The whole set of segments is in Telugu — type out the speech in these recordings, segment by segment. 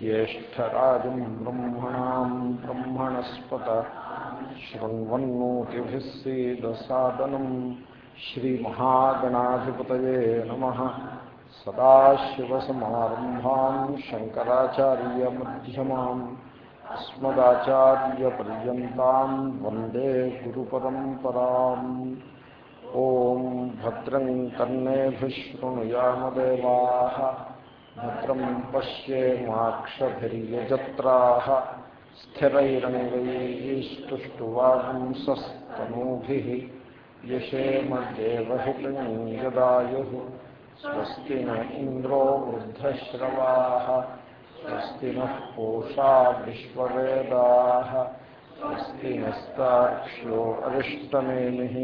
ज्येष्ठराजम् ब्रह्मणाम् ब्रह्मणस्पत शृण्वन्नोतिभिः सीदसादनम् श्रीमहागणाधिपतये नमः। सदाशिवसमारम्भाम् शङ्कराचार्यमध्यमाम् अस्मदाचार्यपर्यन्ताम् वंदे गुरुपरम्पराम्। ॐ भद्रं कर्णेभिः शृणुयामदेवाः भद्रं पश्येमाक्षभिर्यजत्राः स्थिरैरङ्गैस्तुष्टुवागुंसस्तनूभिः यशेमदेवहितं यदायुः स्वस्ति न इन्द्रो वृद्धश्रवाः, स्वस्ति नः पूषा विश्ववेदाः, स्वस्ति नस्ताक्ष्यो अरिष्टनेमिः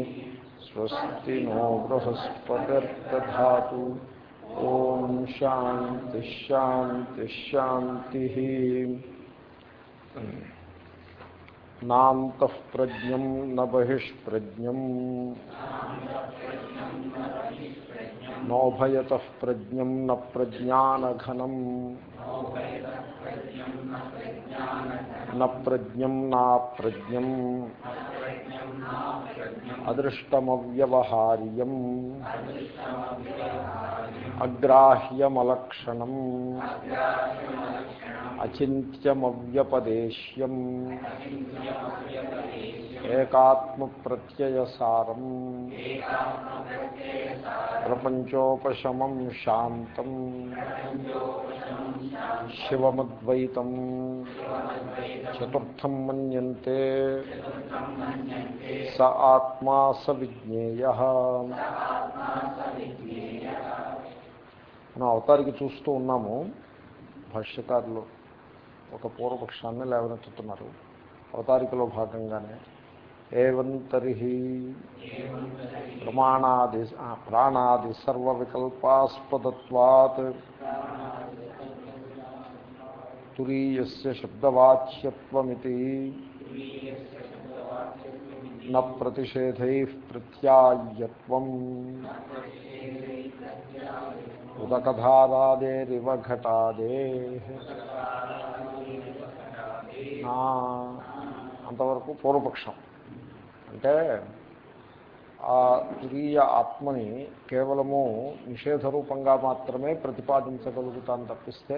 स्वस्ति नो ఓం శాంతి శాంతి శాంతి నాంత ప్రజ్ఞం నహిష్ప్రజ్ఞం నోభయత ప్రజ్ఞం న ప్రజ్ఞానఘనం ప్రజ్ఞం నా ప్రజ్ఞం. అదృష్టమవ్యవహార్యం అగ్రాహ్యమలక్షణం అచింత్యమవ్యపదేశ్యం ఏకాత్మప్రత్యయసారం ప్రపంచోపశమం శాంతం శివమద్వైతం చతుర్థం మన్యంతే స ఆత్మా స విజ్ఞేయ. మనం అవతారికి చూస్తూ ఉన్నాము భాష్యకారులు ఒక పూర్వపక్షాన్ని లేవనెత్తుతున్నారు. అవతారికలో భాగంగానే ఏవం ప్రమాణాది ప్రాణాది సర్వవికల్పాస్పదత్వాత్. తురీయస్య శబ్దవాచ్యత్వమితి న ప్రతిషేధై ప్రత్యాయ్యత్వం ఉదకధారాదేరివ ఘటాదే అంతవరకు పూర్వపక్షం. అంటే ఆ తురీయ ఆత్మని కేవలము నిషేధ రూపంగా మాత్రమే ప్రతిపాదించగలుగుతాను తప్పిస్తే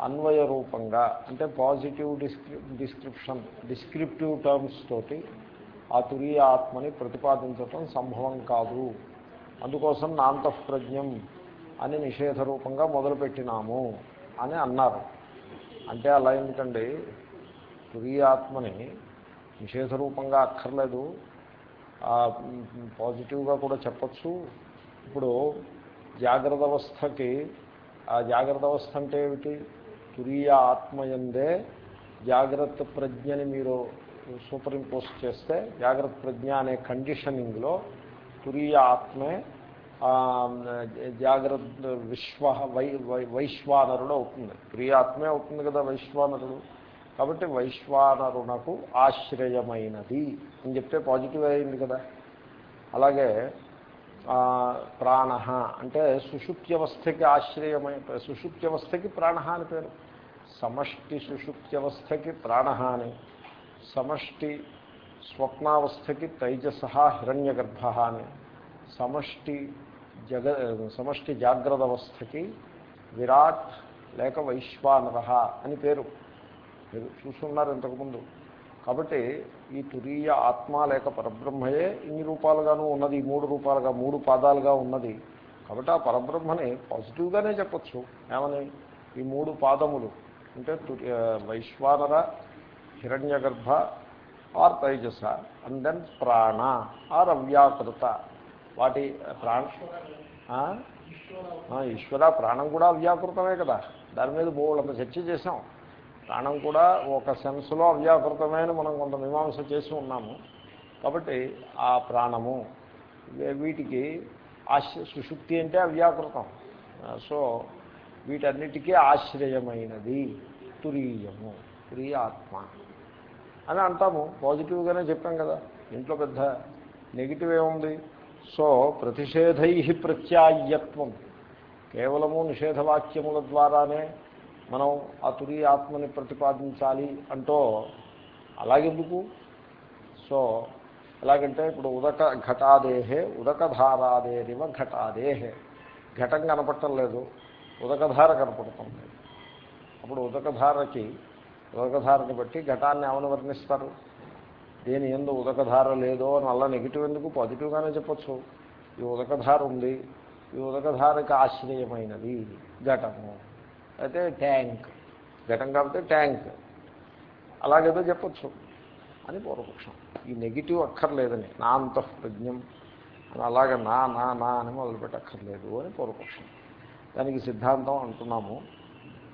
అన్వయ రూపంగా అంటే పాజిటివ్ డిస్క్రి డిస్క్రిప్షన్ డిస్క్రిప్టివ్ టర్మ్స్ తోటి ఆ తురీయ ఆత్మని ప్రతిపాదించటం సంభవం కాదు. అందుకోసం నాంతఃప్రజ్ఞం అని నిషేధ రూపంగా మొదలుపెట్టినాము అని అన్నారు. అంటే అలా ఎందుకండి? తురీయ ఆత్మని నిషేధ రూపంగా అక్కర్లేదు పాజిటివ్గా కూడా చెప్పచ్చు. ఇప్పుడు జాగ్రత్త అవస్థకి ఆ జాగ్రత్త అవస్థ అంటే ఏమిటి? తురియ ఆత్మయందే జాగ్రత్త ప్రజ్ఞని మీరు సూపర్ ఇంపోజ్ చేస్తే జాగ్రత్త ప్రజ్ఞ అనే కండిషనింగ్లో తురియ ఆత్మే జాగ్రత్త విశ్వ వై వైశ్వానరుడు అవుతుంది. తురీయ అవుతుంది కదా వైశ్వానరుడు. కాబట్టి వైశ్వానరునకు ఆశ్రయమైనది అని చెప్తే పాజిటివ్ అయింది కదా. అలాగే ప్రాణ అంటే సుషుప్త్యవస్థకి ఆశ్రయమై సుషుప్త్యవస్థకి ప్రాణ అని పేరు. సమష్టి సుషుప్త్యవస్థకి ప్రాణ అని సమష్టి స్వప్నావస్థకి తైజస హిరణ్యగర్భ అని సమష్టి జగ సమష్టి జాగ్రత్త అవస్థకి విరాట్ లేక వైశ్వానర అని పేరు. మీరు చూస్తున్నారు ఇంతకుముందు. కాబట్టి ఈ తురీయ ఆత్మ లేక పరబ్రహ్మయే ఇన్ని రూపాలుగాను ఉన్నది మూడు రూపాలుగా మూడు పాదాలుగా ఉన్నది. కాబట్టి ఆ పరబ్రహ్మని పాజిటివ్గానే చెప్పచ్చు. ఏమని? ఈ మూడు పాదములు. అంటే వైశ్వానర హిరణ్యగర్భ ఆర్ తైజస అండ్ దెన్ ప్రాణ ఆర్ అవ్యాకృత. వాటి ప్రాణ ఈశ్వర ప్రాణం కూడా అవ్యాకృతమే కదా. దాని మీద బోళ్ళంత చర్చ చేసాం ప్రాణం కూడా ఒక సెన్స్లో అవ్యాకృతమే అని మనం కొంత మీమాంస చేసి ఉన్నాము. కాబట్టి ఆ ప్రాణము వీటికి ఆశ సుషుప్తి అంటే అవ్యాకృతం. సో వీటన్నిటికీ ఆశ్రయమైనది. తురీయము తురీయ ఆత్మ అని అంటాము. పాజిటివ్గానే చెప్పాం కదా. ఇంట్లో పెద్ద నెగిటివ్ ఏముంది? సో ప్రతిషేధై ప్రత్యాయత్వం. కేవలము నిషేధవాక్యముల ద్వారానే మనం ఆ తురి ఆత్మని ప్రతిపాదించాలి అంటూ అలాగెందుకు? సో ఎలాగంటే ఇప్పుడు ఉదక ఘటాదేహే ఉదకధారాదేరివ ఘటాదేహే. ఘటం కనపడటం లేదు. ఉదకధార కనపడుతుంది అప్పుడు ఉదకధారకి ఉదకధారని బట్టి ఘటాన్ని ఏమని వర్ణిస్తారు దేని ఎందు ఉదకధార లేదో అని అలా నెగిటివ్ ఎందుకు? పాజిటివ్గానే చెప్పచ్చు. ఈ ఉదకధార ఉంది. ఈ ఉదకధారకి ఆశ్రయమైనది ఘటము. అయితే ట్యాంక్. ఘటం కాబట్టి ట్యాంక్. అలాగేదో చెప్పచ్చు. అని పూర్వపక్షం. ఈ నెగిటివ్ అక్కర్లేదని నా అంతఃప్రజ్ఞం అని అలాగ నా నా నా అని మొదలుపెట్టక్కర్లేదు అని పూర్వపక్షం. దానికి సిద్ధాంతం అంటున్నాము.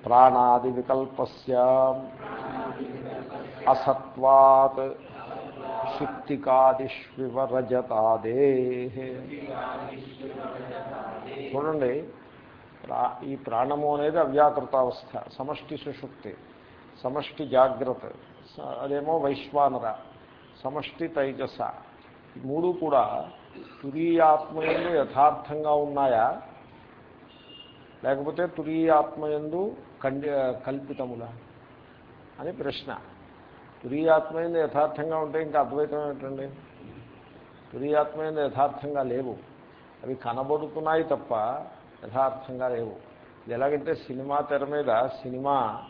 ప్రాణాది వికల్పస్య అసత్వాత్ శుక్తికాదిష్వివరజతాదే. చూడండి ఈ ప్రాణము అనేది అవ్యాకృతావస్థ సమష్టి సుషుప్తి సమష్టి జాగ్రత్త అదేమో వైశ్వానర సమష్టి తైజస మూడు కూడా తురీయాత్మయంలో యథార్థంగా ఉన్నాయా? లేకపోతే తురీయాత్మయందు కండి కల్పితములా అని ప్రశ్న. తురీయాత్మయందు యథార్థంగా ఉంటే ఇంకా అద్వైతం ఏమిటండి? తురీయాత్మయందు యథార్థంగా లేవు. అవి కనబడుతున్నాయి తప్ప యథార్థంగా లేవు. ఇది ఎలాగంటే సినిమా తెర మీద సినిమా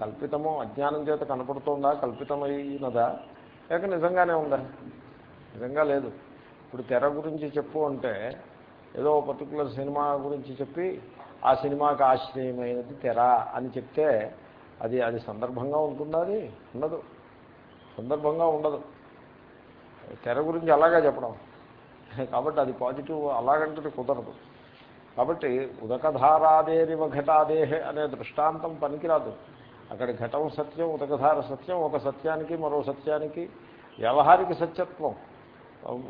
కల్పితము అజ్ఞానం చేత కనపడుతుందా కల్పితమైనదా? లేక నిజంగానే ఉందా? నిజంగా లేదు. ఇప్పుడు తెర గురించి చెప్పు అంటే ఏదో పర్టికులర్ సినిమా గురించి చెప్పి ఆ సినిమాకి ఆశ్రయమైనది తెర అని చెప్తే అది అది సందర్భంగా ఉంటుందా అది? ఉండదు. సందర్భంగా ఉండదు. తెర గురించి అలాగా చెప్పడం. కాబట్టి అది పాజిటివ్ అలాగంటే కుదరదు. కాబట్టి ఉదకధారాదేరివ ఘటాదేహే అనే దృష్టాంతం పనికిరాదు. అక్కడ ఘటం సత్యం ఉదకధార సత్యం ఒక సత్యానికి మరో సత్యానికి వ్యవహారిక సత్యత్వం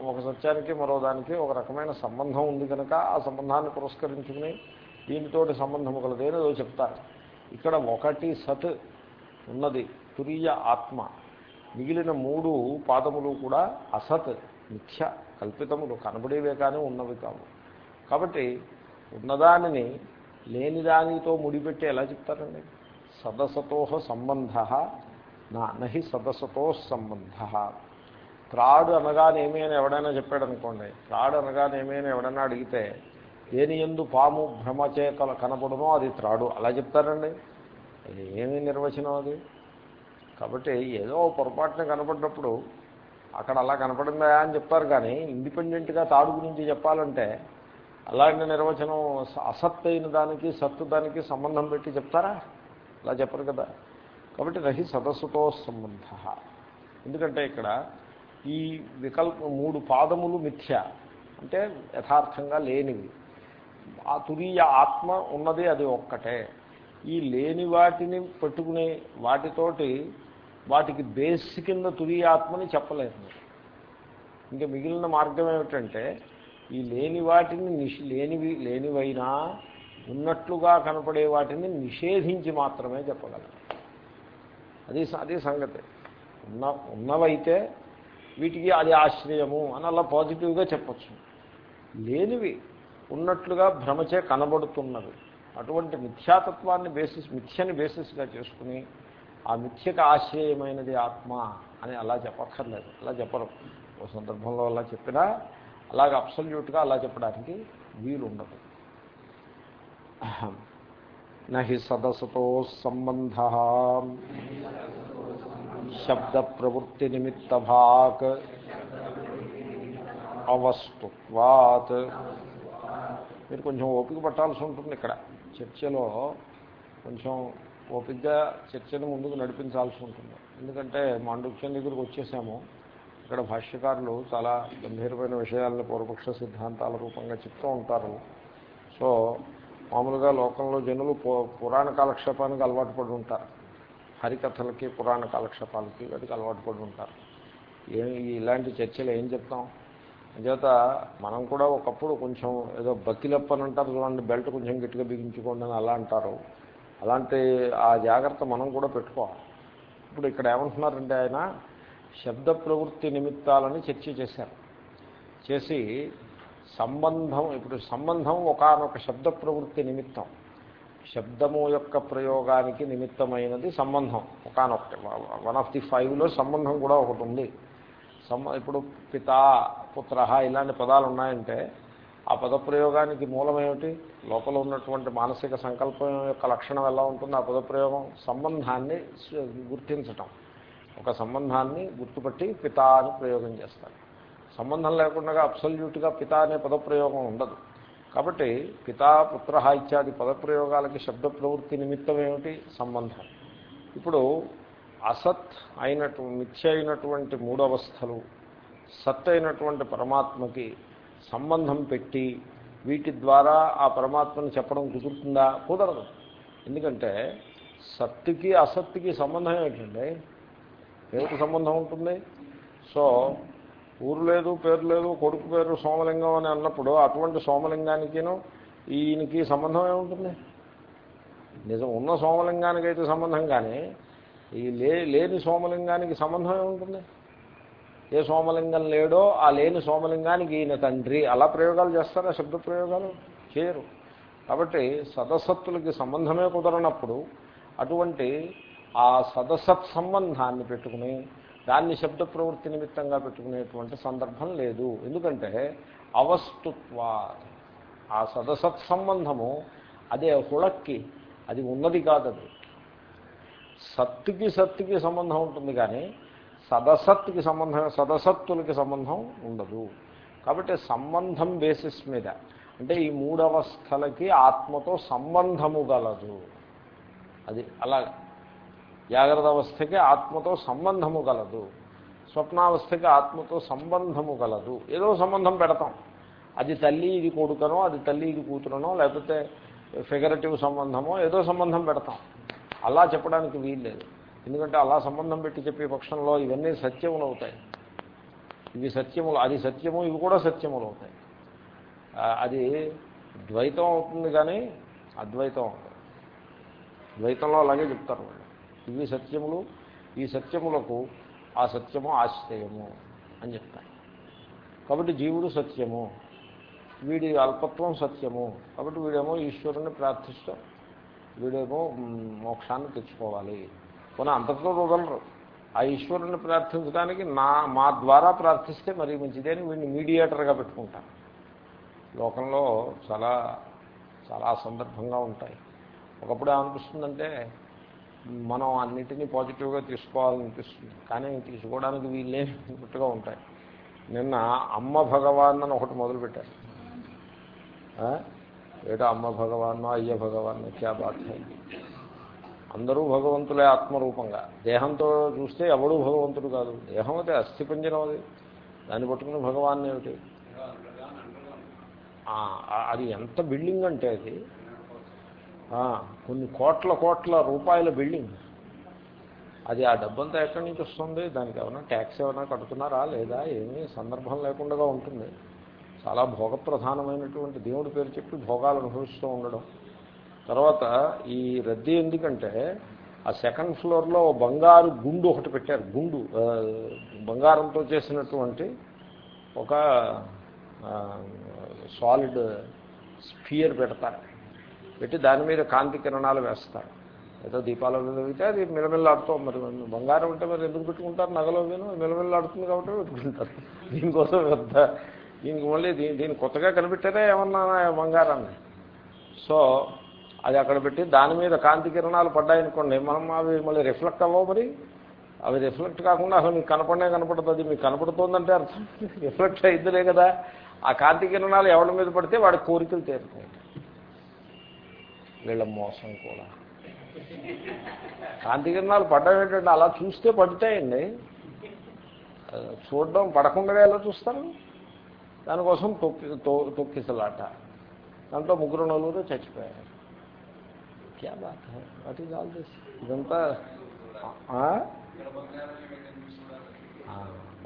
ఒక సత్యానికి మరో దానికి ఒక రకమైన సంబంధం ఉంది కనుక ఆ సంబంధాన్ని పురస్కరించుకుని దీనితోటి సంబంధం ఏదో చెప్తారు. ఇక్కడ ఒకటి సత్ ఉన్నది తురియ ఆత్మ. మిగిలిన మూడు పాదములు కూడా అసత్ మిథ్య కల్పితములు. కనబడేవే కానీ ఉన్నవి కావు. కాబట్టి ఉన్నదానిని లేని దానితో ముడిపెట్టి ఎలా చెప్తారండి? సదసతోహ సంబంధ నా నహి సదసతో సంబంధ. త్రాడు అనగానేమి అని ఎవడైనా చెప్పాడు అనుకోండి త్రాడు అనగానేమి అని ఎవడైనా అడిగితే దేని ఎందు పాము భ్రమచేతలు కనపడమో అది త్రాడు. అలా చెప్తారండి. అది నిర్వచనం అది? కాబట్టి ఏదో పొరపాటున కనపడినప్పుడు అక్కడ అలా కనపడిందా అని చెప్తారు కానీ ఇండిపెండెంట్గా తాడు గురించి చెప్పాలంటే అలాంటి నిర్వచనం అసత్ అయిన దానికి సత్తు దానికి సంబంధం పెట్టి చెప్తారా? అలా చెప్పరు కదా. కాబట్టి రహి సదస్సుతో సంబంధ. ఎందుకంటే ఇక్కడ ఈ వికల్ప మూడు పాదములు మిథ్య. అంటే యథార్థంగా లేనివి. ఆ తురీయ ఆత్మ ఉన్నది అది ఒక్కటే. ఈ లేని వాటిని పెట్టుకుని వాటితోటి వాటికి బేస్ కింద తురీయ ఆత్మని చెప్పలేదు. ఇంకా మిగిలిన మార్గం ఏమిటంటే ఈ లేని వాటిని నిష్ లేనివి లేనివైనా ఉన్నట్లుగా కనపడే వాటిని నిషేధించి మాత్రమే చెప్పగలం. అది అదే సంగతి. ఉన్న ఉన్నవైతే వీటికి అది ఆశ్రయము అని అలా పాజిటివ్గా చెప్పచ్చు. లేనివి ఉన్నట్లుగా భ్రమచే కనబడుతున్నవి అటువంటి మిథ్యాతత్వాన్ని బేసిస్ మిథ్యని బేసిస్గా చేసుకుని ఆ మిథ్యకు ఆశ్రయమైనది ఆత్మ అని అలా చెప్పక్కర్లేదు. అలా చెప్పరు. ఓ సందర్భంలో అలా చెప్పినా అలాగ అబ్సల్యూట్గా అలా చెప్పడానికి వీలుండదు. నహి సదసతో సంబంధ శబ్ద ప్రవృత్తి నిమిత్త భాక్ అవస్తుత్వాత్ మీరు కొంచెం ఓపిక పట్టాల్సి ఉంటుంది ఇక్కడ. చర్చలో కొంచెం ఓపికగా చర్చను ముందుకు నడిపించాల్సి ఉంటుంది. ఎందుకంటే మాండుక్యం దగ్గరికి వచ్చేసాము. ఇక్కడ భాష్యకారులు చాలా గంభీరమైన విషయాలను పూర్వపక్ష సిద్ధాంతాల రూపంగా చెప్తూ ఉంటారు. సో మామూలుగా లోకంలో జనులు పురాణ కాలక్షేపానికి అలవాటు పడి ఉంటారు. హరికథలకి పురాణ కాలక్షేపాలకి వాటికి అలవాటు పడి ఉంటారు. ఏమి ఇలాంటి చర్చలు ఏం చెప్తాం? అంచేత మనం కూడా ఒకప్పుడు కొంచెం ఏదో బకిలప్పని అంటారు చూడండి బెల్ట్ కొంచెం గట్టిగా బిగించుకోండి అని అలా అంటారు. అలాంటి ఆ జాగ్రత్త మనం కూడా పెట్టుకోవాలి. ఇప్పుడు ఇక్కడ ఏమంటున్నారంటే ఆయన శబ్ద ప్రవృత్తి నిమిత్తాలని చర్చ చేశారు. చేసి సంబంధం ఇప్పుడు సంబంధం ఒకనొక శబ్ద ప్రవృత్తి నిమిత్తం. శబ్దము యొక్క ప్రయోగానికి నిమిత్తమైనది సంబంధం ఒకనొకటి. వన్ ఆఫ్ ది ఫైవ్లో సంబంధం కూడా ఒకటి ఉంది. సమ ఇప్పుడు పిత పుత్ర ఇలాంటి పదాలు ఉన్నాయంటే ఆ పదప్రయోగానికి మూలం ఏమిటి లోపల ఉన్నటువంటి మానసిక సంకల్పం యొక్క లక్షణం ఎలా ఉంటుంది? ఆ పదప్రయోగం సంబంధాన్ని గుర్తించటం. ఒక సంబంధాన్ని గుర్తుపట్టి పిత అని ప్రయోగం చేస్తారు. సంబంధం లేకుండా అబ్సల్యూట్గా పిత అనే పదప్రయోగం ఉండదు. కాబట్టి పితా పుత్ర ఇత్యాది పదప్రయోగాలకి శబ్ద ప్రవృత్తి నిమిత్తం ఏమిటి సంబంధం. ఇప్పుడు అసత్ అయినటు మిథ్య అయినటువంటి మూడవస్థలు సత్ అయినటువంటి పరమాత్మకి సంబంధం పెట్టి వీటి ద్వారా ఆ పరమాత్మను చెప్పడం కుదురుతుందా? కుదరదు. ఎందుకంటే సత్తుకి అసత్తుకి సంబంధం ఏంటండి ఏమిటి సంబంధం ఉంటుంది? సో ఊరు లేదు పేరు లేదు కొడుకు పేరు సోమలింగం అని అన్నప్పుడు అటువంటి సోమలింగానికిను ఈయనకి సంబంధం ఏముంటుంది? నిజం ఉన్న సోమలింగానికి అయితే సంబంధం కానీ ఈ లే లేని సోమలింగానికి సంబంధం ఏముంటుంది? ఏ సోమలింగం లేడో ఆ లేని సోమలింగానికి ఈయన తండ్రి అలా ప్రయోగాలు చేస్తారా? శబ్ద ప్రయోగాలు చేయరు. కాబట్టి సదసత్తులకి సంబంధమే కుదరనప్పుడు అటువంటి ఆ సదసత్ సంబంధాన్ని పెట్టుకుని దాన్ని శబ్ద ప్రవృత్తి నిమిత్తంగా పెట్టుకునేటువంటి సందర్భం లేదు. ఎందుకంటే అవస్తుత్వా ఆ సదసత్ సంబంధము అదే హుళక్కి అది ఉన్నది కాదది. సత్తుకి సత్తుకి సంబంధం ఉంటుంది కానీ సదసత్తుకి సంబంధం సదసత్తులకి సంబంధం ఉండదు. కాబట్టి సంబంధం బేసిస్ మీద అంటే ఈ మూడవస్థలకి ఆత్మతో సంబంధము గలదు. అది అలా జాగ్రత్త అవస్థకి ఆత్మతో సంబంధము గలదు. స్వప్నావస్థకి ఆత్మతో సంబంధము గలదు. ఏదో సంబంధం పెడతాం. అది తల్లి ఇది కొడుకనో అది తల్లి ఇది కూతురనో లేకపోతే ఫిగరేటివ్ సంబంధమో ఏదో సంబంధం పెడతాం. అలా చెప్పడానికి వీల్లేదు ఎందుకంటే అలా సంబంధం పెట్టి చెప్పే పక్షంలో ఇవన్నీ సత్యములు అవుతాయి. ఇవి సత్యములు అది సత్యము ఇవి కూడా సత్యములు అవుతాయి. అది ద్వైతం అవుతుంది కానీ అద్వైతం అవుతుంది. ద్వైతంలో అలాగే చెప్తారు వాళ్ళు. ఇవి సత్యములు ఈ సత్యములకు ఆ సత్యము ఆశ్రయము అని చెప్తారు. కాబట్టి జీవుడు సత్యము వీడి అల్పత్వం సత్యము. కాబట్టి వీడేమో ఈశ్వరుని ప్రార్థిస్తాం వీడేమో మోక్షాన్ని తెచ్చుకోవాలి. కొన్ని అంతటితో వదలరు. ఆ ఈశ్వరుని ప్రార్థించడానికి నా మా ద్వారా ప్రార్థిస్తే మరీ మంచిది అని వీడిని మీడియేటర్గా పెట్టుకుంటాను లోకంలో చాలా చాలా సందర్భంగా ఉంటాయి. ఒకప్పుడు ఏమనిపిస్తుందంటే మనం అన్నిటినీ పాజిటివ్గా తీసుకోవాలనిపిస్తుంది. కానీ తీసుకోవడానికి వీళ్ళేటట్టుగా ఉంటాయి. నిన్న అమ్మ భగవాన్ అని ఒకటి మొదలుపెట్టారు. ఏటో అమ్మ భగవాన్ అయ్య భగవాన్ క్యా బాధ అందరూ భగవంతులే ఆత్మరూపంగా. దేహంతో చూస్తే ఎవడూ భగవంతుడు కాదు. దేహం అయితే అస్థిపంజనం అది. దాన్ని పట్టుకుని భగవాన్ ఏమిటి? అది ఎంత బిల్డింగ్ అంటే అది? కొన్ని కోట్ల కోట్ల రూపాయల బిల్డింగ్. అది ఆ డబ్బంతా ఎక్కడి నుంచి వస్తుంది? దానికి ఏమైనా ట్యాక్స్ ఏమైనా కడుతున్నారా లేదా? ఏమీ సందర్భం లేకుండా ఉంటుంది. చాలా భోగప్రధానమైనటువంటి దేవుడి పేరు చెప్పి భోగాలు అనుభవిస్తూ ఉండడం. తర్వాత ఈ రద్దీ ఎందుకంటే ఆ సెకండ్ ఫ్లోర్లో బంగారు గుండు ఒకటి పెట్టారు. గుండు బంగారంతో చేసినటువంటి ఒక సాలిడ్ స్పియర్ పెడతారు. పెట్టి దాని మీద కాంతి కిరణాలు వేస్తారు. ఏదో దీపాలు వెలిగితే అది మిలమిల్లాడుతూ మరి బంగారం అంటే మరి ఎందుకు పెట్టుకుంటారు? నగలో విను మిలమిల్లాడుతుంది కాబట్టి పెట్టుకుంటారు. దీనికోసం పెద్ద దీనికి మళ్ళీ దీని దీన్ని కొత్తగా కనిపెట్టారా ఏమన్నా బంగారాన్ని. సో అది అక్కడ పెట్టి దాని మీద కాంతి కిరణాలు పడ్డాయనుకోండి మనం అవి మళ్ళీ రిఫ్లెక్ట్ అవ్వవు మరి. అవి రిఫ్లెక్ట్ కాకుండా అసలు మీకు కనపడే కనపడుతుంది మీకు కనపడుతుందంటే అర్థం రిఫ్లెక్ట్ అయిద్దలే కదా. ఆ కాంతి కిరణాలు ఎవరి మీద పడితే వాడి కోరికలు తీరుతాయి. వీళ్ళ మోసం కూడా. కాంతి కిరణాలు పడ్డం ఏంటంటే అలా చూస్తే పడతాయండి చూడడం పడకుండా ఎలా చూస్తారు? దానికోసం తొక్కి తొక్కిసలాట. దాంట్లో ముగ్గురు నలుగురు చచ్చిపోయారు. క్యా బాత్ వాట్ ఈజ్ ఆల్ దిస్? ఇదంతా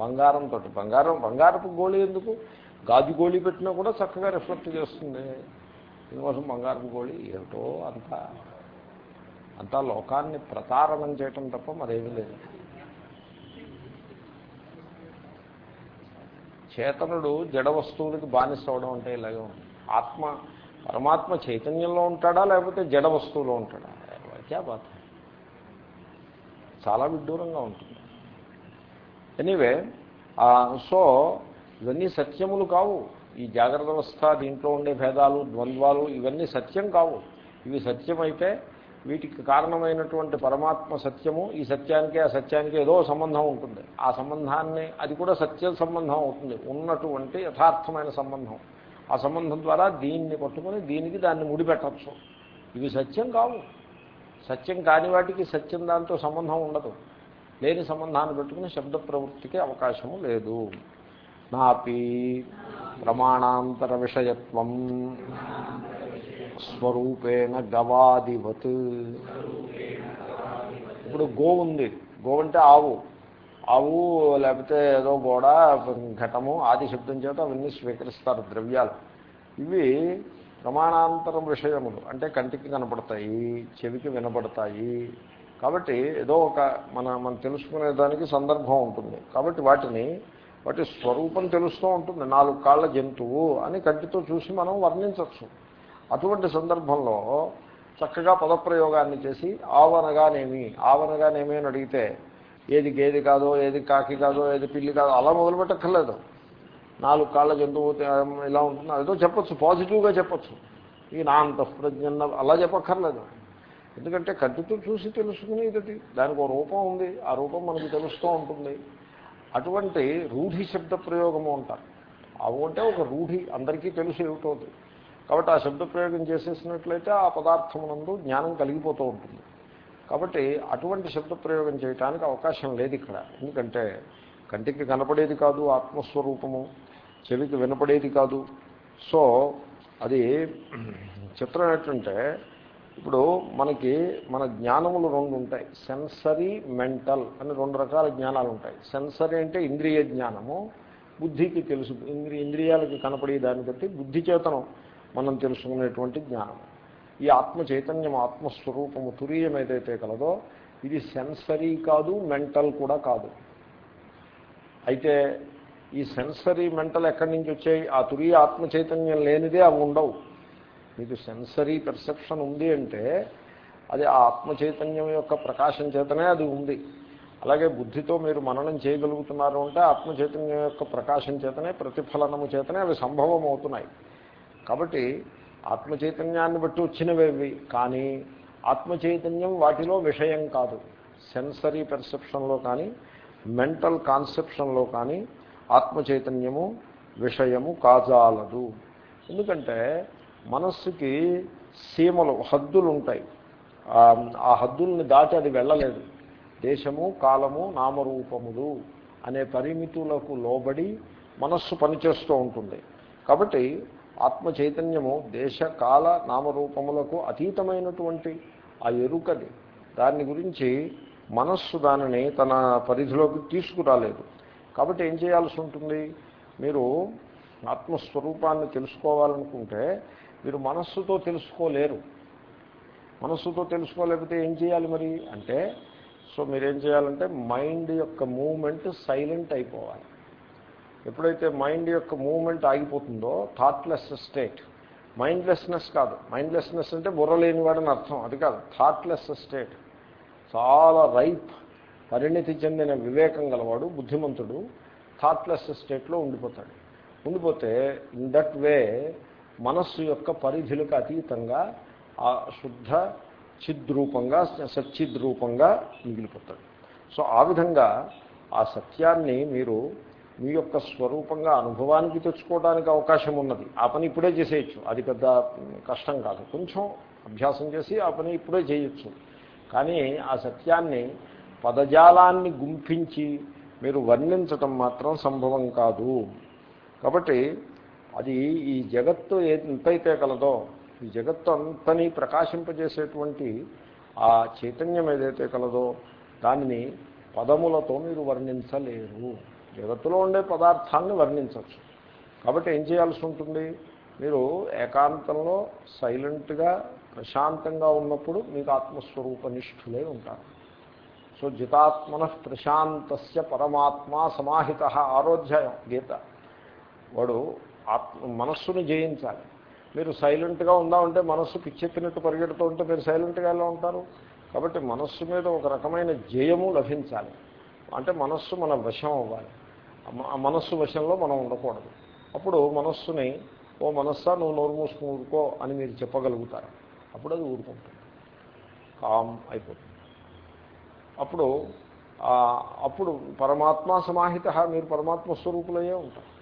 బంగారంతో బంగారం బంగారపు గోళీ ఎందుకు? గాజు గోళీ పెట్టినా కూడా చక్కగా రిఫ్లెక్ట్ చేస్తుంది. దీనికోసం బంగారపు గోళీ ఏమిటో అంతా అంతా లోకాన్ని ప్రతారణం చేయటం తప్ప మరేమీ లేదు. చేతనుడు జడ వస్తువులకి బానిస అవడం అంటే ఇలాగే ఉంది ఆత్మ పరమాత్మ చైతన్యంలో ఉంటాడా లేకపోతే జడ వస్తువులో ఉంటాడా? క్యా బాధ. చాలా విడ్డూరంగా ఉంటుంది. ఎనీవే సో ఇవన్నీ సత్యములు కావు. ఈ జాగ్రత్త అవస్థ దీంట్లో ఉండే భేదాలు ద్వంద్వాలు ఇవన్నీ సత్యం కావు. ఇవి సత్యమైతే వీటికి కారణమైనటువంటి పరమాత్మ సత్యము ఈ సత్యానికి ఆ సత్యానికి ఏదో సంబంధం ఉంటుంది. ఆ సంబంధాన్ని అది కూడా సత్య సంబంధం అవుతుంది. ఉన్నటువంటి యథార్థమైన సంబంధం. ఆ సంబంధం ద్వారా దీన్ని పట్టుకొని దీనికి దాన్ని ముడిపెట్టచ్చు. ఇవి సత్యం కావు. సత్యం కాని వాటికి సత్యం దాంతో సంబంధం ఉండదు. లేని సంబంధాన్ని పెట్టుకుని శబ్ద ప్రవృత్తికి అవకాశము లేదు. నాపి ప్రమాణాంతర విషయత్వం. స్వరూపేణ గవాదివత్. ఇప్పుడు గో ఉంది. గో అంటే ఆవు. ఆవు లేకపోతే ఏదో గోడ ఘటము ఆది శబ్దం చేత అవన్నీ స్వీకరిస్తారు ద్రవ్యాలు. ఇవి ప్రమాణాంతరం విషయములు. అంటే కంటికి కనపడతాయి చెవికి వినపడతాయి. కాబట్టి ఏదో ఒక మన మనం తెలుసుకునే దానికి సందర్భం ఉంటుంది. కాబట్టి వాటిని వాటి స్వరూపం తెలుస్తూ ఉంటుంది. నాలుగు కాళ్ళ జంతువు అని కంటితో చూసి మనం వర్ణించవచ్చు అటువంటి సందర్భంలో చక్కగా పదప్రయోగాన్ని చేసి ఆవనగానేమి ఆవనగానేమి అని అడిగితే ఏది గేది కాదో ఏది కాకి కాదో ఏది పిల్లి కాదో అలా మొదలుపెట్టక్కర్లేదు. నాలుగు కాళ్ళ జంతువు ఇలా ఉంటుంది ఏదో చెప్పచ్చు పాజిటివ్గా చెప్పచ్చు. ఈ నా అంతఃప్రజ్ఞన్న అలా చెప్పక్కర్లేదు. ఎందుకంటే కంటితో చూసి తెలుసుకునేది దానికి ఒక రూపం ఉంది. ఆ రూపం మనకి తెలుస్తూ ఉంటుంది. అటువంటి రూఢి శబ్ద ప్రయోగము అంటారు. అవు అంటే ఒక రూఢి అందరికీ తెలుసు ఏమిటోది కాబట్టి ఆ శబ్ద ప్రయోగం చేసేసినట్లయితే ఆ పదార్థమునందు జ్ఞానం కలిగిపోతూ ఉంటుంది. కాబట్టి అటువంటి శబ్ద ప్రయోగం చేయడానికి అవకాశం లేదు ఇక్కడ. ఎందుకంటే కంటికి కనపడేది కాదు ఆత్మస్వరూపము చెవికి వినపడేది కాదు. సో అది చిత్రం ఏంటంటే ఇప్పుడు మనకి మన జ్ఞానములు రెండు ఉంటాయి. సెన్సరీ మెంటల్ అని రెండు రకాల జ్ఞానాలు ఉంటాయి. సెన్సరీ అంటే ఇంద్రియ జ్ఞానము బుద్ధికి తెలుసు. ఇంద్రి ఇంద్రియాలకి కనపడే దాన్ని బట్టి బుద్ధి చేతనం. మనం తెలుసుకునేటువంటి జ్ఞానం. ఈ ఆత్మ చైతన్యం ఆత్మస్వరూపము తురీయం ఏదైతే కలదో ఇది సెన్సరీ కాదు మెంటల్ కూడా కాదు. అయితే ఈ సెన్సరీ మెంటల్ ఎక్కడి నుంచి వచ్చాయి? ఆ తురీయ ఆత్మ చైతన్యం లేనిదే అవి ఉండవు. మీకు సెన్సరీ పెర్సెప్షన్ ఉంది అంటే అది ఆ ఆత్మ చైతన్యం యొక్క ప్రకాశం చేతనే అది ఉంది. అలాగే బుద్ధితో మీరు మననం చేయగలుగుతున్నారు అంటే ఆత్మ చైతన్యం యొక్క ప్రకాశం చేతనే ప్రతిఫలనము చేతనే అవి సంభవం అవుతున్నాయి కాబట్టి ఆత్మచైతన్యాన్ని బట్టి వచ్చినవేవి కానీ ఆత్మచైతన్యం వాటిలో విషయం కాదు. సెన్సరీ పెర్సెప్షన్లో కానీ మెంటల్ కాన్సెప్షన్లో కానీ ఆత్మచైతన్యము విషయము కాజాలదు. ఎందుకంటే మనస్సుకి సీమలు హద్దులు ఉంటాయి ఆ హద్దుల్ని దాటి అది వెళ్ళలేదు. దేశము కాలము నామరూపములు అనే పరిమితులకు లోబడి మనస్సు పనిచేస్తూ ఉంటుంది. కాబట్టి ఆత్మ చైతన్యము దేశ కాల నామరూపములకు అతీతమైనటువంటి ఆ ఎరుకది. దాని గురించి మనస్సు దానిని తన పరిధిలోకి తీసుకురాలేదు. కాబట్టి ఏం చేయాల్సి ఉంటుంది? మీరు ఆత్మస్వరూపాన్ని తెలుసుకోవాలనుకుంటే మీరు మనస్సుతో తెలుసుకోలేరు. మనస్సుతో తెలుసుకోలేకపోతే ఏం చేయాలి మరి? అంటే సో మీరేం చేయాలంటే మైండ్ యొక్క మూమెంట్ సైలెంట్ అయిపోవాలి. ఎప్పుడైతే మైండ్ యొక్క మూమెంట్ ఆగిపోతుందో థాట్లెస్ స్టేట్ మైండ్లెస్నెస్ కాదు. మైండ్లెస్నెస్ అంటే బుర్ర లేనివాడని అర్థం. అది కాదు. థాట్లెస్ స్టేట్ చాలా రైప్ పరిణితి చెందిన వివేకం గలవాడు బుద్ధిమంతుడు థాట్లెస్ స్టేట్లో ఉండిపోతాడు. ఉండిపోతే ఇన్ దట్ వే మనస్సు యొక్క పరిధులకు అతీతంగా ఆ శుద్ధ చిద్రూపంగా సచ్చిద్రూపంగా మిగిలిపోతాడు. సో ఆ విధంగా ఆ సత్యాన్ని మీరు మీ యొక్క స్వరూపంగా అనుభవానికి తెచ్చుకోవడానికి అవకాశం ఉన్నది. ఆ పని ఇప్పుడే చేసేయచ్చు. అది పెద్ద కష్టం కాదు. కొంచెం అభ్యాసం చేసి ఆ పని ఇప్పుడే చేయొచ్చు. కానీ ఆ సత్యాన్ని పదజాలాన్ని గుంపించి మీరు వర్ణించటం మాత్రం సంభవం కాదు. కాబట్టి అది ఈ జగత్తు ఎంతైతే కలదో ఈ జగత్తు అంతని ప్రకాశింపజేసేటువంటి ఆ చైతన్యం ఏదైతే కలదో దానిని పదములతో మీరు వర్ణించలేరు. జగత్తులో ఉండే పదార్థాన్ని వర్ణించవచ్చు. కాబట్టి ఏం చేయాల్సి ఉంటుంది? మీరు ఏకాంతంలో సైలెంట్గా ప్రశాంతంగా ఉన్నప్పుడు మీకు ఆత్మస్వరూప నిష్ఠులే ఉంటారు. సో జితాత్మన ప్రశాంతస్య పరమాత్మ సమాహిత ఆరోధ్యాయం గీత. వాడు ఆత్మ మనస్సును జయించాలి. మీరు సైలెంట్గా ఉందామంటే మనస్సు పిచ్చెత్తినట్టు పరిగెడుతూ ఉంటే మీరు సైలెంట్గా ఎలా ఉంటారు? కాబట్టి మనస్సు మీద ఒక రకమైన జయము లభించాలి. అంటే మనస్సు మన వశం అవ్వాలి. మనస్సు వశంలో మనం ఉండకూడదు. అప్పుడు మనస్సుని ఓ మనస్సా నువ్వు నోరు మూసుకుని ఊరుకో అని మీరు చెప్పగలుగుతారు. అప్పుడు అది ఊరుకుంటుంది. కామ్ అయిపోతుంది. అప్పుడు అప్పుడు పరమాత్మ సమాహిత మీరు పరమాత్మ స్వరూపులయ్యే ఉంటారు.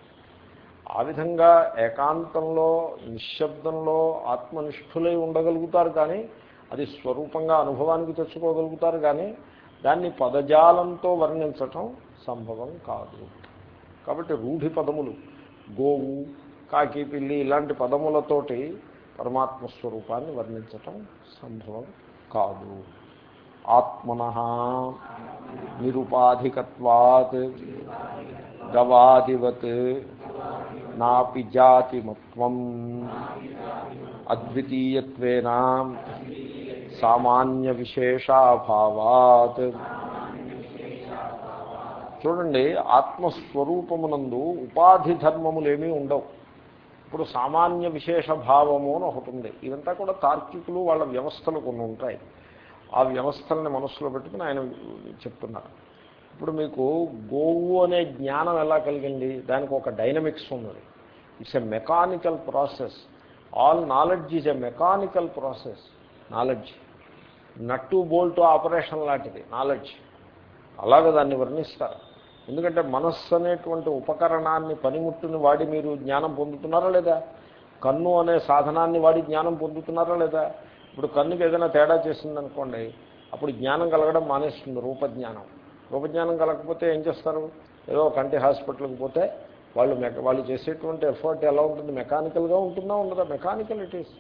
ఆ విధంగా ఏకాంతంలో నిశ్శబ్దంలో ఆత్మనిష్ఠులై ఉండగలుగుతారు కానీ అది స్వరూపంగా అనుభవానికి తెచ్చుకోగలుగుతారు కానీ దాన్ని పదజాలంతో వర్ణించటం సంభవం కాదు. కాబట్టి రూఢి పదములు. గోవు కాకి పిల్లి ఇలాంటి పదములతోటి పరమాత్మ స్వరూపాన్ని వర్ణించటం సంభవం కాదు. ఆత్మన నిరుపాధికత్వాత్ గవాదివత్ నాపి జాతిమత్వం అద్వితీయత్వేన సామాన్య విశేషాభావాత్ చూడండి ఆత్మస్వరూపమునందు ఉపాధి ధర్మములేమీ ఉండవు. ఇప్పుడు సామాన్య విశేష భావము అని ఒకటి ఉంది. ఇదంతా కూడా తార్కికులు వాళ్ళ వ్యవస్థలు కొన్ని ఉంటాయి. ఆ వ్యవస్థలని మనస్సులో పెట్టుకుని ఆయన చెప్తున్నారు. ఇప్పుడు మీకు గోవు అనే జ్ఞానం ఎలా కలిగింది? దానికి ఒక డైనమిక్స్ ఉన్నది. It's a mechanical process. All knowledge is a mechanical process. Knowledge. Nut bolt operation లాంటిది. నాలెడ్జ్. అలాగే దాన్ని వర్ణిస్తారు. ఎందుకంటే మనస్సు అనేటువంటి ఉపకరణాన్ని పనిముట్టుని వాడి మీరు జ్ఞానం పొందుతున్నారా లేదా? కన్ను అనే సాధనాన్ని వాడి జ్ఞానం పొందుతున్నారా లేదా? ఇప్పుడు కన్నుకి ఏదైనా తేడా చేసిందనుకోండి అప్పుడు జ్ఞానం కలగడం మానేస్తుంది రూపజ్ఞానం. రూపజ్ఞానం కలగకపోతే ఏం చేస్తారు? ఏదో కంటి హాస్పిటల్కి పోతే వాళ్ళు వాళ్ళు చేసేటువంటి ఎఫర్ట్ ఎలా ఉంటుంది? మెకానికల్గా ఉంటుందా ఉండదా? Mechanical it is.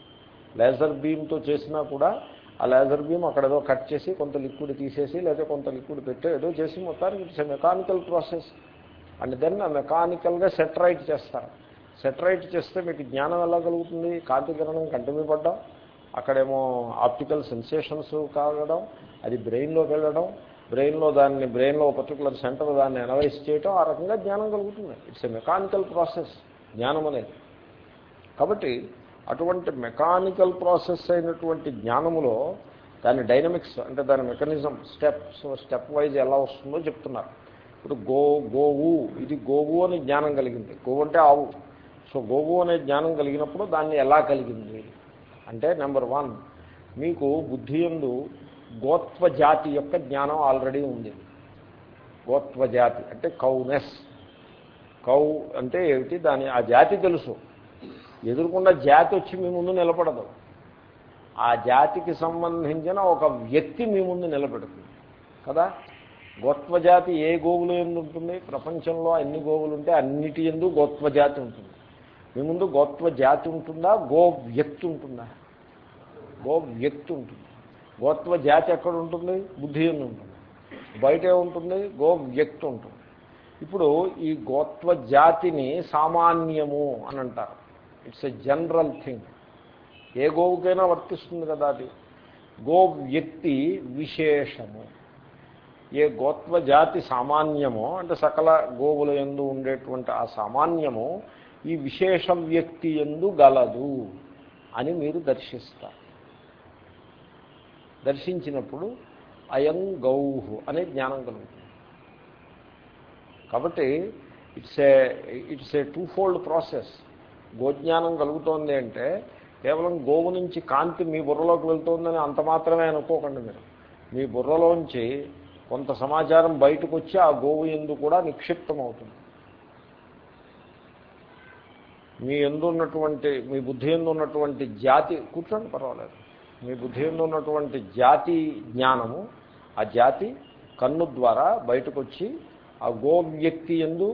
లేజర్ బీమ్తో చేసినా కూడా ఆ లేజర్ బీమ్ అక్కడ ఏదో కట్ చేసి కొంత లిక్విడ్ తీసేసి లేదా కొంత లిక్విడ్ పెట్టే ఏదో చేసి మొత్తానికి it's mechanical process. And then ఆ మెకానికల్గా సెటరైట్ చేస్తారు. సెటరైట్ చేస్తే మీకు జ్ఞానం ఎలా కలుగుతుంది? కాంతికరణం కంటిన్యూ పడ్డం అక్కడేమో ఆప్టికల్ సెన్సేషన్స్ కాగడం అది బ్రెయిన్లోకి వెళ్ళడం బ్రెయిన్లో దాన్ని బ్రెయిన్లో పర్టికులర్ సెంటర్ దాన్ని అనలైజ్ చేయటం ఆ రకంగా జ్ఞానం కలుగుతుంది. ఇట్స్ ఎ మెకానికల్ ప్రాసెస్ జ్ఞానం అనేది. కాబట్టి అటువంటి మెకానికల్ ప్రాసెస్ అయినటువంటి జ్ఞానములో దాని డైనమిక్స్ అంటే దాని మెకానిజం స్టెప్స్ స్టెప్ వైజ్ ఎలా వస్తుందో చెప్తున్నారు. ఇప్పుడు గో గోవు ఇది గోవు అని జ్ఞానం కలిగింది. గోవు అంటే ఆవు. సో గోవు అనే జ్ఞానం కలిగినప్పుడు దాన్ని ఎలా కలిగింది? అంటే నెంబర్ వన్ మీకు బుద్ధి ఎందు గోత్వ జాతి యొక్క జ్ఞానం ఆల్రెడీ ఉంది. గోత్వ జాతి అంటే కౌనెస్. కౌ అంటే ఏమిటి? దాని ఆ జాతి తెలుసు. ఎదురుకుండా జాతి వచ్చి మీ ముందు నిలబడదు. ఆ జాతికి సంబంధించిన ఒక వ్యక్తి మీ ముందు నిలబెడుతుంది. కదా? గోత్వజాతి ఏ గోవులు ఎందు ఉంటుంది? ప్రపంచంలో అన్ని గోవులు ఉంటే అన్నిటి ఎందు గోత్వజాతి ఉంటుంది. మీ ముందు గోత్వజాతి ఉంటుందా? గో వ్యక్తి ఉంటుందా? గో వ్యక్తి ఉంటుంది. గోత్వ జాతి ఎక్కడ ఉంటుంది? బుద్ధి ఎందు ఉంటుంది. బయట ఉంటుంది గో వ్యక్తి ఉంటుంది. ఇప్పుడు ఈ గోత్వ జాతిని సామాన్యము అని అంటారు. It's a general thing. ఏ గోవుకైనా వర్తిస్తుంది కదా అది. గో వ్యక్తి విశేషము. ఏ గోత్వ జాతి సామాన్యమో అంటే సకల గోవుల ఎందు ఉండేటువంటి ఆ సామాన్యము ఈ విశేష వ్యక్తి ఎందు గలదు అని మీరు దర్శిస్తారు. దర్శించినప్పుడు అయం గౌహు అనే జ్ఞానం కలుగుతుంది. కాబట్టి it's a it's a two fold process. గోజ్ఞానం కలుగుతోంది అంటే కేవలం గోవు నుంచి కాంతి మీ బుర్రలోకి వెళ్తోందని అంత మాత్రమే అనుకోకండి మీరు. మీ బుర్రలోంచి కొంత సమాచారం బయటకు వచ్చి ఆ గోవు ఎందు కూడా నిక్షిప్తం అవుతుంది మీ ఎందు ఉన్నటువంటి మీ బుద్ధి ఎందు ఉన్నటువంటి జాతి కూర్చోండి పర్వాలేదు. మీ బుద్ధి ఎందు ఉన్నటువంటి జాతి జ్ఞానము ఆ జాతి కన్ను ద్వారా బయటకు వచ్చి ఆ గో వ్యక్తి ఎందు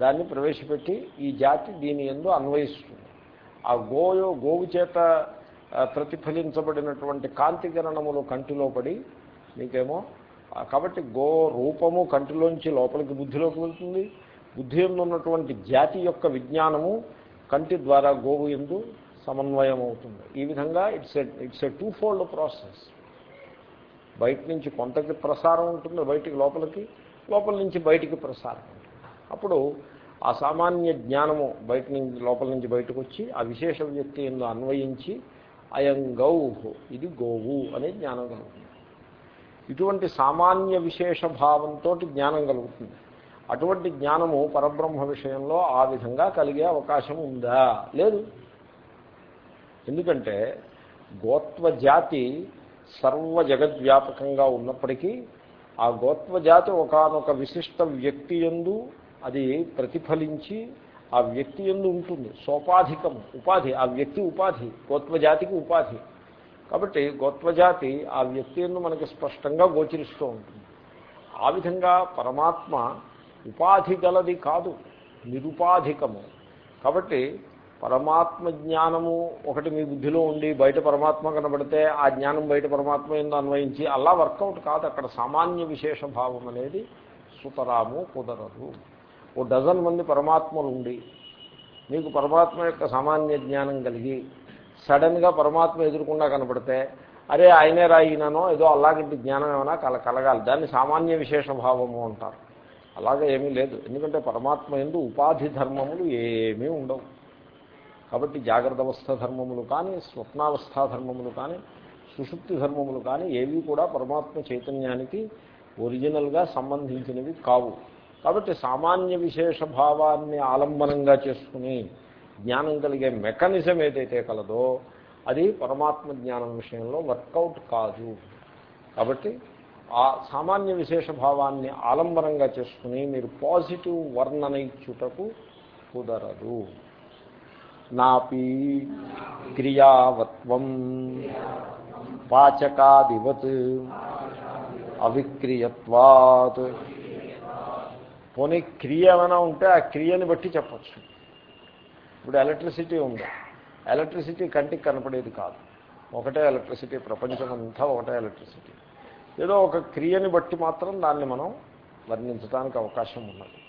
దాన్ని ప్రవేశపెట్టి ఈ జాతి దీని ఎందు అన్వయిస్తుంది. ఆ గోయో గోవు చేత ప్రతిఫలించబడినటువంటి కాంతికరణములు కంటిలో పడి మీకేమో కాబట్టి గో రూపము కంటిలోంచి లోపలికి బుద్ధిలోకి వెళ్తుంది. బుద్ధి ఎందు ఉన్నటువంటి జాతి యొక్క విజ్ఞానము కంటి ద్వారా గోవు ఎందు సమన్వయం అవుతుంది ఈ విధంగా it's a it's a two fold process బయట నుంచి కొంతకి ప్రసారం ఉంటుంది బయటికి లోపలికి లోపల నుంచి బయటికి ప్రసారం. అప్పుడు ఆ సామాన్య జ్ఞానము బయట నుంచి లోపల నుంచి బయటకు వచ్చి ఆ విశేష వ్యక్తి ఎందు అన్వయించి అయం గౌహు ఇది గోవు అనే జ్ఞానం కలుగుతుంది. ఇటువంటి సామాన్య విశేష భావంతో జ్ఞానం కలుగుతుంది. అటువంటి జ్ఞానము పరబ్రహ్మ విషయంలో ఆ విధంగా కలిగే అవకాశం ఉందా? లేదు. ఎందుకంటే గోత్వ జాతి సర్వ జగద్వ్యాపకంగా ఉన్నప్పటికీ ఆ గోత్వ జాతి ఒకనొక విశిష్ట వ్యక్తి ఎందు అది ప్రతిఫలించి ఆ వ్యక్తి ఎందు ఉంటుంది. సోపాధికం ఉపాధి ఆ వ్యక్తి ఉపాధి గోత్వజాతికి ఉపాధి. కాబట్టి గోత్వజాతి ఆ వ్యక్తి ఎందు మనకి స్పష్టంగా గోచరిస్తూ ఉంటుంది. ఆ విధంగా పరమాత్మ ఉపాధి గలది కాదు నిరుపాధికము. కాబట్టి పరమాత్మ జ్ఞానము ఒకటి మీ బుద్ధిలో ఉండి బయట పరమాత్మ కనబడితే ఆ జ్ఞానం బయట పరమాత్మ ఎందు అన్వయించి అలా వర్కౌట్ కాదు. అక్కడ సామాన్య విశేష భావం అనేది సుతరాము కుదరదు. ఓ డజన్ మంది పరమాత్మలు ఉండి మీకు పరమాత్మ యొక్క సామాన్య జ్ఞానం కలిగి సడన్గా పరమాత్మ ఎదురుకుండా కనపడితే అరే ఆయనే రాయినానో ఏదో అలాగంటి జ్ఞానం ఏమైనా కల కలగాలి. దాన్ని సామాన్య విశేష భావము అంటారు. అలాగే ఏమీ లేదు. ఎందుకంటే పరమాత్మ ఎందు ఉపాధి ధర్మములు ఏమీ ఉండవు. కాబట్టి జాగ్రత్త అవస్థ ధర్మములు కానీ స్వప్నావస్థా ధర్మములు కానీ సుషుప్తి ధర్మములు కానీ ఏవి కూడా పరమాత్మ చైతన్యానికి ఒరిజినల్గా సంబంధించినవి కావు. కాబట్టి సామాన్య విశేష భావాన్ని ఆలంబనంగా చేసుకుని జ్ఞానం కలిగే మెకానిజం ఏదైతే కలదో అది పరమాత్మ జ్ఞానం విషయంలో వర్కౌట్ కాదు. కాబట్టి ఆ సామాన్య విశేష భావాన్ని ఆలంబనంగా చేసుకుని మీరు పాజిటివ్ వర్ణన ఇచ్చుటకు కుదరదు. నాపి క్రియావత్వం పాచకాదివత్ అవిక్రియత్వాత్ పోనీ క్రియ ఏమైనా ఉంటే ఆ క్రియని బట్టి చెప్పచ్చు. ఇప్పుడు ఎలక్ట్రిసిటీ ఉంది. ఎలక్ట్రిసిటీ కంటికి కనపడేది కాదు. ఒకటే ఎలక్ట్రిసిటీ ప్రపంచం అంతా ఒకటే ఎలక్ట్రిసిటీ. ఏదో ఒక క్రియని బట్టి మాత్రం దాన్ని మనం వర్ణించడానికి అవకాశం ఉన్నది.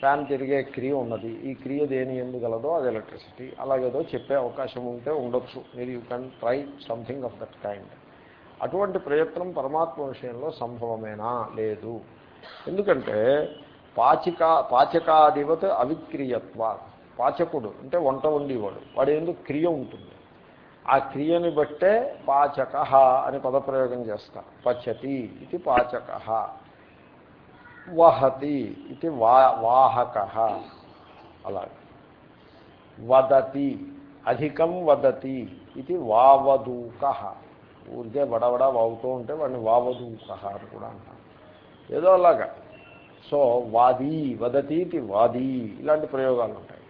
ఫ్యాన్ తిరిగే క్రియ ఉన్నది. ఈ క్రియ దేని ఎందుగలదో అది ఎలక్ట్రిసిటీ. అలాగేదో చెప్పే అవకాశం ఉంటే ఉండొచ్చు. మీరు you can try something of that kind. అటువంటి ప్రయత్నం పరమాత్మ విషయంలో సంభవమేనా? లేదు. ఎందుకంటే పాచిక పాచకాధిపత అవిక్రియత్వ. పాచకుడు అంటే వంట వండేవాడు. వాడు ఎందుకు క్రియ ఉంటుంది. ఆ క్రియని బట్టే పాచక అని పదప్రయోగం చేస్తారు. పచతి ఇది పాచక. వహతి ఇది వా వాహక. అలాగే. వదతి అధికం వదతి ఇది వావదూక ఊరికే వడవడ వాగుతూ ఉంటే వాడిని వావదూక అని కూడా అంటారు. ఏదో అలాగా. సో వాది వదతీతి వాదీ వాది. ఇలాంటి ప్రయోగాలు ఉంటాయి.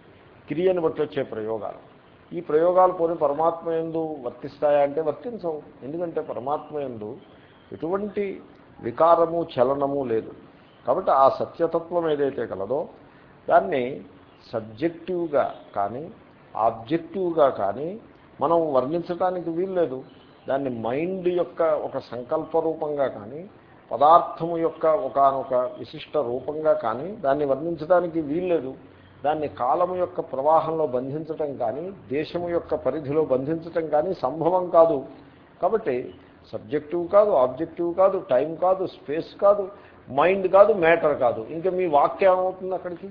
క్రియను బట్టి వచ్చే ప్రయోగాలు. ఈ ప్రయోగాలు పోని పరమాత్మ ఎందు వర్తిస్తాయా అంటే వర్తించవు. ఎందుకంటే పరమాత్మ ఎందు ఎటువంటి వికారము చలనము లేదు. కాబట్టి ఆ సత్యతత్వం ఏదైతే కలదో దాన్ని సబ్జెక్టివ్గా కానీ ఆబ్జెక్టివ్గా కానీ మనం వర్ణించడానికి వీల్లేదు. దాన్ని మైండ్ యొక్క ఒక సంకల్ప రూపంగా కానీ పదార్థము యొక్క ఒకనొక విశిష్ట రూపంగా కానీ దాన్ని వర్ణించడానికి వీల్లేదు. దాన్ని కాలము యొక్క ప్రవాహంలో బంధించటం కానీ దేశము యొక్క పరిధిలో బంధించటం కానీ సంభవం కాదు. కాబట్టి సబ్జెక్టివ్ కాదు ఆబ్జెక్టివ్ కాదు టైం కాదు స్పేస్ కాదు మైండ్ కాదు మ్యాటర్ కాదు. ఇంకా మీ వాక్యం ఏమవుతుంది అక్కడికి?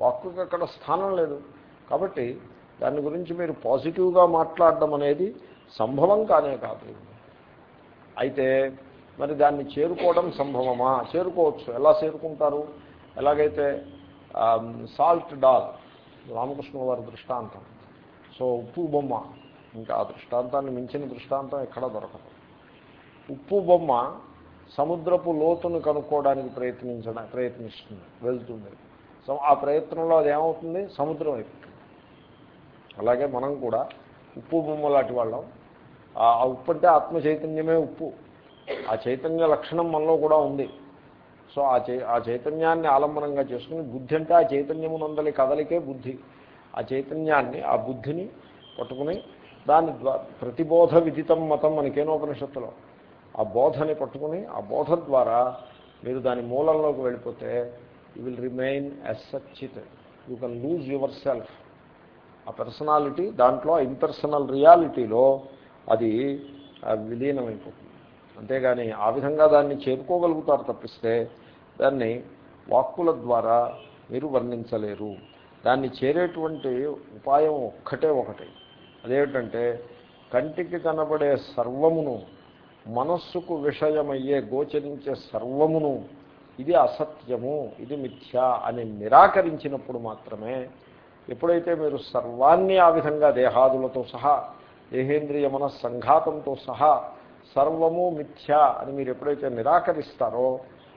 వాక్కుకి అక్కడ స్థానం లేదు. కాబట్టి దాని గురించి మీరు పాజిటివ్గా మాట్లాడడం అనేది సంభవం కానే కాదు. అయితే మరి దాన్ని చేరుకోవడం సంభవమా? చేరుకోవచ్చు. ఎలా చేరుకుంటారు? ఎలాగైతే సాల్ట్ డాల్ రామకృష్ణ వారి దృష్టాంతం. సో ఉప్పు బొమ్మ. ఇంకా ఆ దృష్టాంతాన్ని మించిన దృష్టాంతం ఎక్కడా దొరకదు. ఉప్పు బొమ్మ సముద్రపు లోతును కనుక్కోవడానికి ప్రయత్నించడం ప్రయత్నిస్తుంది వెళ్తుంది. సో ఆ ప్రయత్నంలో అది ఏమవుతుంది? సముద్రం అయిపోతుంది. అలాగే మనం కూడా ఉప్పు బొమ్మ లాంటి వాళ్ళం. ఆ ఉప్పు అంటే ఆత్మ చైతన్యమే ఉప్పు. ఆ చైతన్య లక్షణం మనలో కూడా ఉంది. సో ఆ చై ఆ చైతన్యాన్ని ఆలంబనంగా చేసుకుని బుద్ధి అంటే ఆ చైతన్యమునందలి కదలికే బుద్ధి. ఆ చైతన్యాన్ని ఆ బుద్ధిని పట్టుకుని దాని ప్రతిబోధ విదితం మతం మనకేనోపనిషత్తులో ఆ బోధని పట్టుకుని ఆ బోధ ద్వారా మీరు దాని మూలంలోకి వెళ్ళిపోతే you will remain as sachchit you can lose your self ఆ పర్సనాలిటీ దాంట్లో ఇంపర్సనల్ రియాలిటీలో అది విలీనమైపోతుంది. అంతేగాని ఆ విధంగా దాన్ని చేరుకోగలుగుతారు తప్పిస్తే దాన్ని వాక్కుల ద్వారా మీరు వర్ణించలేరు. దాన్ని చేరేటువంటి ఉపాయం ఒక్కటే ఒకటి. అదేమిటంటే కంటికి కనబడే సర్వమును మనస్సుకు విషయమయ్యే గోచరించే సర్వమును ఇది అసత్యము ఇది మిథ్య అని నిరాకరించినప్పుడు మాత్రమే ఎప్పుడైతే మీరు సర్వాన్ని ఆ విధంగా దేహాదులతో సహా దేహేంద్రియ మన సంఘాతంతో సహా సర్వము మిథ్య అని మీరు ఎప్పుడైతే నిరాకరిస్తారో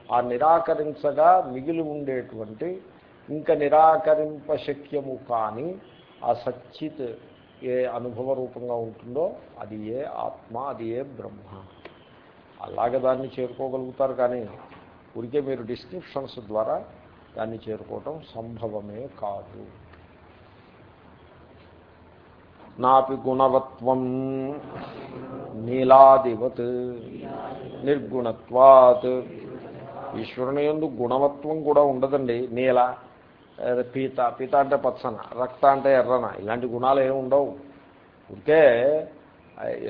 ఆ నిరాకరించగా మిగిలి ఉండేటువంటి ఇంకా నిరాకరింపశక్యము కానీ ఆ సచ్చిత్ ఏ అనుభవ రూపంగా ఉంటుందో అది ఏ ఆత్మ అది ఏ బ్రహ్మ. అలాగే దాన్ని చేరుకోగలుగుతారు కానీ ఉరికే మీరు డిస్క్రిప్షన్స్ ద్వారా దాన్ని చేరుకోవటం సంభవమే కాదు. నాపి గుణవత్వం నీలాదివత్ నిర్గుణత్వాత్. ఈశ్వరుని ఎందు గుణవత్వం కూడా ఉండదండి. నీల పీత పీత అంటే పచ్చన రక్త అంటే ఎర్రన ఇలాంటి గుణాలు ఏమి ఉండవు. ఉంటే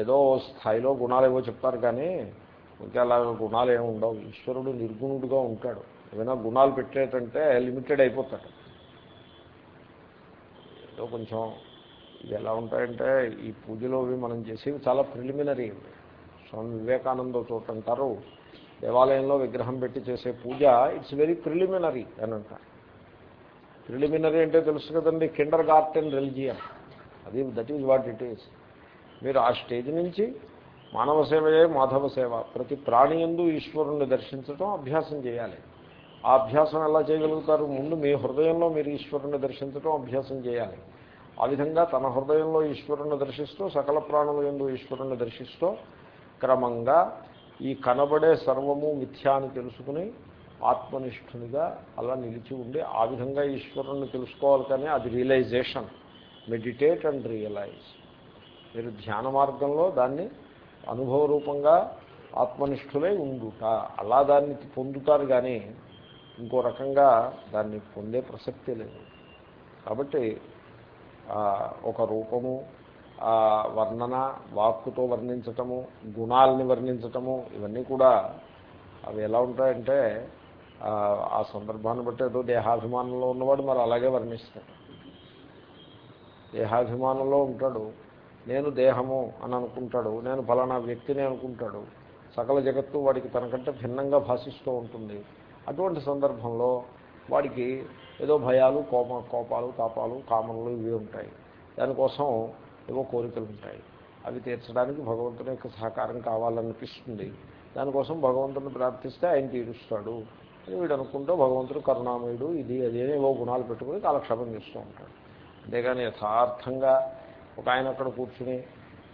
ఏదో స్థాయిలో గుణాలు ఏవో చెప్తారు కానీ ఇంకా అలా గుణాలు ఏమి ఉండవు. ఈశ్వరుడు నిర్గుణుడుగా ఉంటాడు. ఏమైనా గుణాలు పెట్టేటంటే లిమిటెడ్ అయిపోతాడు. ఏదో కొంచెం ఇది ఎలా ఉంటాయంటే ఈ పూజలో మనం చేసేవి చాలా ప్రిలిమినరీ స్వామి వివేకానంద చోట అంటారు దేవాలయంలో విగ్రహం పెట్టి చేసే పూజ ఇట్స్ వెరీ ప్రిలిమినరీ అని అంటారు. ప్రిలిమినరీ అంటే తెలుసు కదండి కిండర్ గార్టెన్ రిలిజియన్. అది that is what it is మీరు ఆ స్టేజ్ నుంచి మానవ సేవయే మాధవ సేవ. ప్రతి ప్రాణి ఎందు ఈశ్వరుణ్ణి దర్శించడం అభ్యాసం చేయాలి. ఆ అభ్యాసం ఎలా చేయగలుగుతారు? ముందు మీ హృదయంలో మీరు ఈశ్వరుణ్ణి దర్శించడం అభ్యాసం చేయాలి. ఆ విధంగా తన హృదయంలో ఈశ్వరుణ్ణి దర్శిస్తూ సకల ప్రాణుల ఎందు ఈశ్వరుణ్ణి దర్శిస్తూ క్రమంగా ఈ కనబడే సర్వము మిథ్యా అని తెలుసుకుని ఆత్మనిష్ఠునిగా అలా నిలిచి ఉండి ఆ విధంగా ఈశ్వరుణ్ణి తెలుసుకోవాలి కానీ అది రియలైజేషన్ మెడిటేట్ అండ్ రియలైజ్. మీరు ధ్యాన మార్గంలో దాన్ని అనుభవ రూపంగా ఆత్మనిష్ఠులై ఉండుట అలా దాన్ని పొందుతారు కానీ ఇంకో రకంగా దాన్ని పొందే ప్రసక్తి లేదు. కాబట్టి ఒక రూపము వర్ణన వాక్కుతో వర్ణించటము గుణాలని వర్ణించటము ఇవన్నీ కూడా అవి ఎలా ఉంటాయంటే ఆ సందర్భాన్ని బట్టి ఏదో దేహాభిమానంలో ఉన్నవాడు మరి అలాగే వర్ణిస్తాడు. దేహాభిమానంలో ఉంటాడు. నేను దేహము అని అనుకుంటాడు. నేను ఫలానా వ్యక్తిని అనుకుంటాడు. సకల జగత్తు వాడికి తనకంటే భిన్నంగా భాషిస్తూ ఉంటుంది. అటువంటి సందర్భంలో వాడికి ఏదో భయాలు కోప కోపాలు తాపాలు కామనలు ఇవి ఉంటాయి. దానికోసం ఏవో కోరికలు ఉంటాయి. అవి తీర్చడానికి భగవంతుని యొక్క సహకారం కావాలనిపిస్తుంది. దానికోసం భగవంతుని ప్రార్థిస్తే ఆయన తీరుస్తాడు. అని వీడు అనుకుంటూ భగవంతుడు కరుణామయుడు ఇది అది ఏవో గుణాలు పెట్టుకుని కాలక్షేపం చేస్తూ ఉంటాడు. అంతేగాని యథార్థంగా ఒక ఆయన అక్కడ కూర్చుని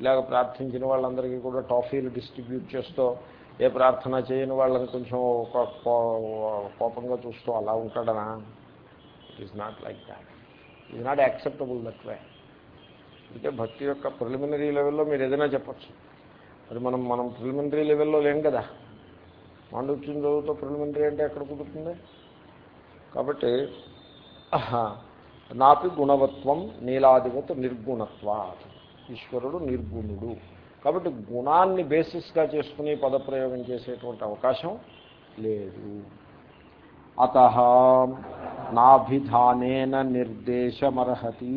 ఇలాగ ప్రార్థించిన వాళ్ళందరికీ కూడా టాఫీలు డిస్ట్రిబ్యూట్ చేస్తూ ఏ ప్రార్థన చేయని వాళ్ళని కొంచెం ఒక కోపంగా చూస్తూ అలా ఉంటాడనా? Is not like that is not acceptable that way అంటే భక్తి యొక్క ప్రిలిమినరీ లెవెల్లో మీరు ఏదైనా చెప్పచ్చు. అది మనం మనం ప్రిలిమినరీ లెవెల్లో లేం కదా. మాండూక్యం చదువుతో ప్రిలిమినరీ అంటే ఎక్కడ కుదురుతుంది? కాబట్టి నాపి గుణవత్వం నీలాధిపత నిర్గుణత్వా ఈశ్వరుడు నిర్గుణుడు. కాబట్టి గుణాన్ని బేసిస్గా చేసుకుని పదప్రయోగం చేసేటువంటి అవకాశం లేదు. అత నాభిధానేన నిర్దేశమర్హతి.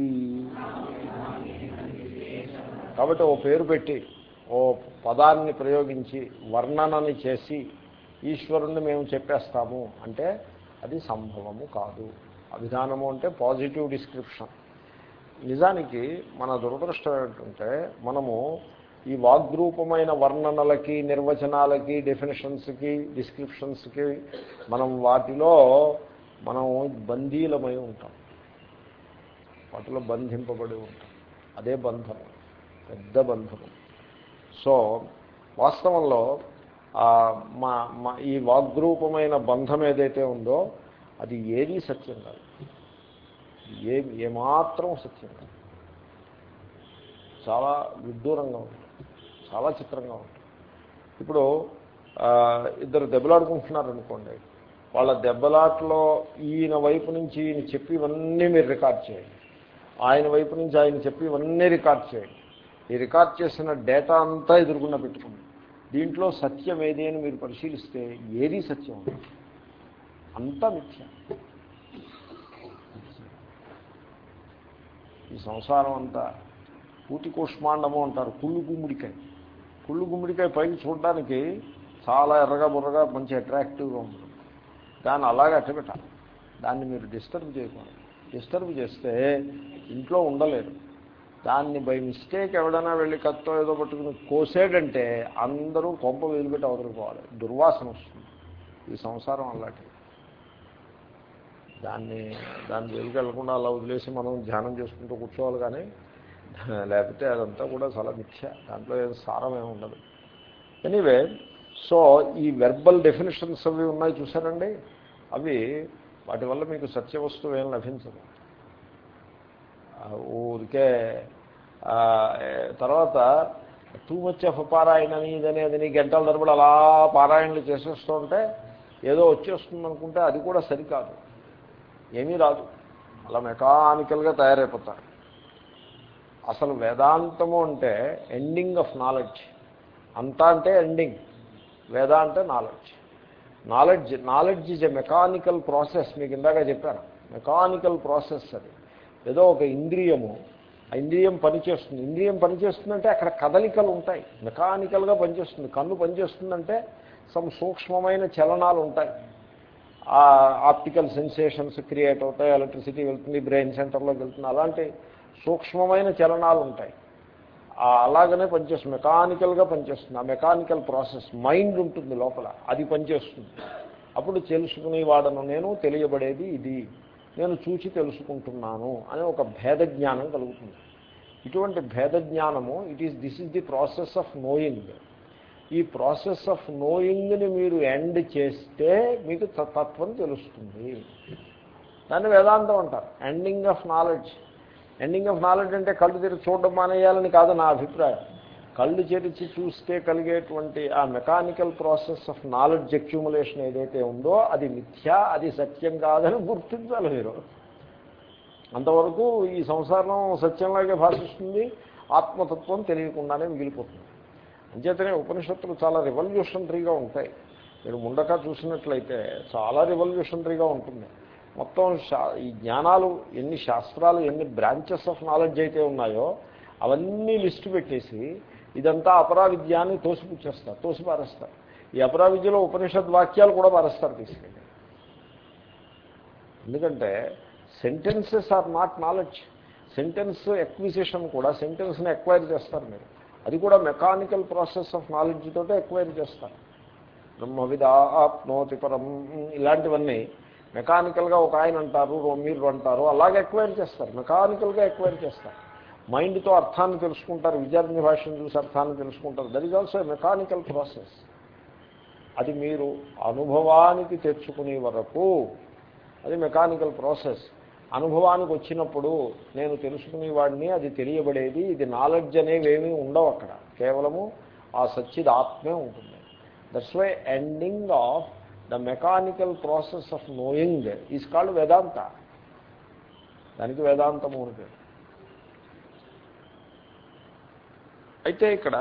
కాబట్టి ఓ పేరు పెట్టి ఓ పదాన్ని ప్రయోగించి వర్ణనని చేసి ఈశ్వరుణ్ణి మేము చెప్పేస్తాము అంటే అది సంభవము కాదు. అభిధానము అంటే పాజిటివ్ డిస్క్రిప్షన్. నిజానికి మన దురదృష్టం ఏంటంటే మనము ఈ వాగ్రూపమైన వర్ణనలకి నిర్వచనాలకి డెఫినేషన్స్కి డిస్క్రిప్షన్స్కి మనం వాటిలో మనం బందీలమై ఉంటాం. వాటిలో బంధింపబడి ఉంటాం. అదే బంధం పెద్ద బంధం సో వాస్తవంలో మా మా ఈ వాగ్రూపమైన బంధం ఏదైతే ఉందో అది ఏదీ సత్యం కాదు. ఏ ఏమాత్రం సత్యం కాదు. చాలా విడ్డూరంగా ఉంటుంది. చాలా చిత్రంగా ఉంటుంది. ఇప్పుడు ఇద్దరు దెబ్బలాడుకుంటున్నారు అనుకోండి వాళ్ళ దెబ్బలాట్లో ఈయన వైపు నుంచి ఈయన చెప్పి ఇవన్నీ మీరు రికార్డ్ చేయండి. ఆయన వైపు నుంచి ఆయన చెప్పి ఇవన్నీ రికార్డ్ చేయండి. ఈ రికార్డ్ చేసిన డేటా అంతా ఎదుర్కొన్న పెట్టుకోండి. దీంట్లో సత్యం ఏది అని మీరు పరిశీలిస్తే ఏది సత్యం? అంతా మిథ్య. ఈ సంసారం అంతా పూతి కూష్మాండము అంటారు. కుళ్ళు గుమ్మిడికాయ. కుళ్ళు గుమ్మిడికాయ పైకి చూడడానికి చాలా ఎర్రగా బుర్రగా మంచి అట్రాక్టివ్గా ఉంటుంది. దాన్ని అలాగే అట్టబెట్టాలి దాన్ని మీరు డిస్టర్బ్ చేయకూడదు. డిస్టర్బ్ చేస్తే ఇంట్లో ఉండలేరు. దాన్ని బై మిస్టేక్ ఎవడైనా వెళ్ళి కత్తో ఏదో పట్టుకుని కోసేడంటే అందరూ కొంప వదిలిపెట్టి అవతలిపోవాలి దుర్వాసన వస్తుంది. ఈ సంసారం అలాంటిది. దాన్ని దాన్ని వెలికి వెళ్ళకుండా అలా వదిలేసి మనం ధ్యానం చేసుకుంటూ కూర్చోవాలి కానీ లేకపోతే అదంతా కూడా చాలా మిథ్య. దాంట్లో ఏం సారం ఏమి ఉండదు. ఎనీవే సో ఈ వెర్బల్ డెఫినేషన్స్ అవి ఉన్నాయి చూసారండి అవి వాటి వల్ల మీకు సత్యవస్తువు ఏం లభించదు. ఊరికే తర్వాత టూ మచ్ ఆఫ్ పారాయణని ఇదని అదని గంటల తరబడి అలా పారాయణలు చేసేస్తూ ఉంటే ఏదో వచ్చేస్తుంది అనుకుంటే అది కూడా సరికాదు. ఏమీ రాదు. అలా మెకానికల్గా తయారైపోతారు. అసలు వేదాంతము అంటే ఎండింగ్ ఆఫ్ నాలెడ్జ్. అంతా అంటే ఎండింగ్. వేద అంటే knowledge knowledge knowledge is a mechanical process మీకు ఇందాక చెప్పాను. మెకానికల్ ప్రాసెస్ అది. ఏదో ఒక ఇంద్రియము ఆ ఇంద్రియం పనిచేస్తుంది. ఇంద్రియం పనిచేస్తుందంటే అక్కడ కదలికలు ఉంటాయి. మెకానికల్గా పనిచేస్తుంది. కన్ను పనిచేస్తుందంటే సమ్ సూక్ష్మమైన చలనాలు ఉంటాయి. ఆ ఆప్టికల్ సెన్సేషన్స్ క్రియేట్ అవుతాయి. ఎలక్ట్రిసిటీ వెళ్తుంది బ్రెయిన్ సెంటర్లోకి వెళ్తుంది. అలాంటి సూక్ష్మమైన చలనాలు ఉంటాయి. అలాగనే పనిచేస్తుంది. మెకానికల్గా పనిచేస్తుంది. ఆ మెకానికల్ ప్రాసెస్ మైండ్ ఉంటుంది లోపల. అది పనిచేస్తుంది. అప్పుడు తెలుసుకునేవాడను నేను తెలియబడేది ఇది. నేను చూచి తెలుసుకుంటున్నాను అనే ఒక భేద జ్ఞానం కలుగుతుంది. ఇటువంటి భేద జ్ఞానము it is this is the process of knowing ఈ ప్రాసెస్ ఆఫ్ నోయింగ్ని మీరు ఎండ్ చేస్తే మీకు తత్వం తెలుస్తుంది. దాన్ని వేదాంతం అంటారు. Ending of knowledge. Ending of knowledge అంటే కళ్ళు తెరిచి చూడడం మానేయాలని కాదు నా అభిప్రాయం. కళ్ళు తెరిచి చూస్తే కలిగేటువంటి ఆ mechanical process of knowledge accumulation ఏదైతే ఉందో అది మిథ్య అది సత్యం కాదని గుర్తించాలి మీరు. అంతవరకు ఈ సంసారం సత్యంలాగే భాషిస్తుంది ఆత్మతత్వం తెలియకుండానే మిగిలిపోతుంది. అంచేతనే ఉపనిషత్తులు చాలా రివల్యూషనరీగా ఉంటాయి. మీరు ముండక చూసినట్లయితే చాలా రివల్యూషనరీగా ఉంటుంది. మొత్తం శా ఈ జ్ఞానాలు ఎన్ని శాస్త్రాలు ఎన్ని బ్రాంచెస్ ఆఫ్ నాలెడ్జ్ అయితే ఉన్నాయో అవన్నీ లిస్టు పెట్టేసి ఇదంతా అపరావిద్య అని తోసిపుచ్చేస్తారు తోసి పారేస్తారు ఈ అపరావిద్యలో ఉపనిషత్ వాక్యాలు కూడా పారేస్తారు తీసుకెళ్ళి. ఎందుకంటే sentences are not knowledge sentence acquisition కూడా సెంటెన్స్ని ఎక్వైర్ చేస్తారు మీరు. అది కూడా మెకానికల్ ప్రాసెస్ ఆఫ్ నాలెడ్జ్ తోటే ఎక్వైర్ చేస్తారు. బ్రహ్మవిద ఆప్నోతి పరం ఇలాంటివన్నీ మెకానికల్గా ఒక ఆయన అంటారు రో- మీరు అంటారు అలాగే ఎక్వైర్ చేస్తారు. మెకానికల్గా ఎక్వైర్ చేస్తారు. మైండ్తో అర్థాన్ని తెలుసుకుంటారు విద్యార్థి భాషను చూసి అర్థాన్ని తెలుసుకుంటారు. That is also mechanical process. అది మీరు అనుభవానికి తెచ్చుకునే వరకు అది మెకానికల్ ప్రాసెస్. అనుభవానికి వచ్చినప్పుడు నేను తెలుసుకునేవాడిని అది తెలియబడేది ఇది నాలెడ్జ్ అనేవి ఏమీ ఉండవు అక్కడ. కేవలము ఆ సచ్చిద్ ఆత్మే ఉంటుంది. That's why ending of the mechanical process of knowing is called Vedanta దానికి వేదాంతము అని పేరు. అయితే ఇక్కడ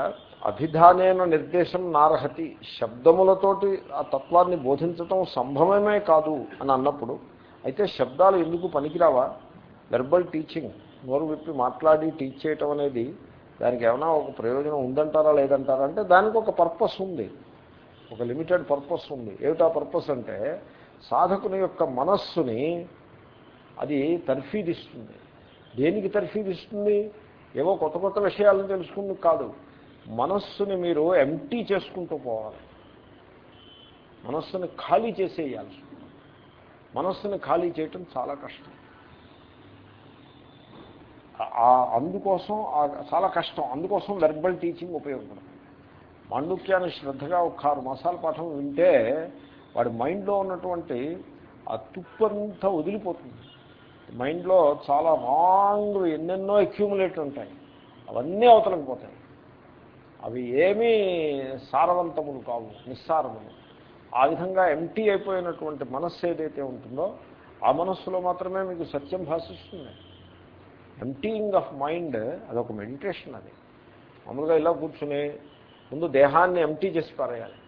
అభిధానేన నిర్దేశం నారహతి. శబ్దములతోటి ఆ తత్వాన్ని బోధించటం సంభవమే కాదు అని అన్నప్పుడు అయితే శబ్దాలు ఎందుకు పనికిరావా? వెర్బల్ టీచింగ్ నోరు విప్పి మాట్లాడి టీచ్ చేయటం అనేది దానికి ఏమైనా ఒక ప్రయోజనం ఉందంటారా లేదంటారా? అంటే దానికి ఒక పర్పస్ ఉంది. ఒక లిమిటెడ్ పర్పస్ ఉంది. ఏమిటా పర్పస్ అంటే సాధకుని యొక్క మనస్సుని అది తర్ఫీదిస్తుంది. దేనికి తర్ఫీదిస్తుంది? ఏవో కొత్త కొత్త విషయాలను తెలుసుకుంది కాదు. మనస్సుని మీరు ఎంటీ చేసుకుంటూ పోవాలి. మనస్సుని ఖాళీ చేసేయాల్సి మనస్సుని ఖాళీ చేయటం చాలా కష్టం. అందుకోసం చాలా కష్టం. అందుకోసం వెర్బల్ టీచింగ్ ఉపయోగపడుతుంది. మాండుక్యాన్ని శ్రద్ధగా ఒక ఆరు మాసాల పాఠం వింటే వాడి మైండ్లో ఉన్నటువంటి ఆ తుప్పంతా వదిలిపోతుంది. మైండ్లో చాలా రాంగ్ ఎన్నెన్నో అక్యూములేట్ ఉంటాయి. అవన్నీ అవతలకు పోతాయి. అవి ఏమీ సారవంతములు కావు నిస్సారములు. ఆ విధంగా ఎంటీ అయిపోయినటువంటి మనస్సు ఏదైతే ఉంటుందో ఆ మనస్సులో మాత్రమే మీకు సత్యం భాషిస్తుంది. ఎంటీయింగ్ ఆఫ్ మైండ్ అదొక మెడిటేషన్ అది. మామూలుగా ఇలా కూర్చుని ముందు దేహాన్ని ఎంటీ చేసి పారేయాలి.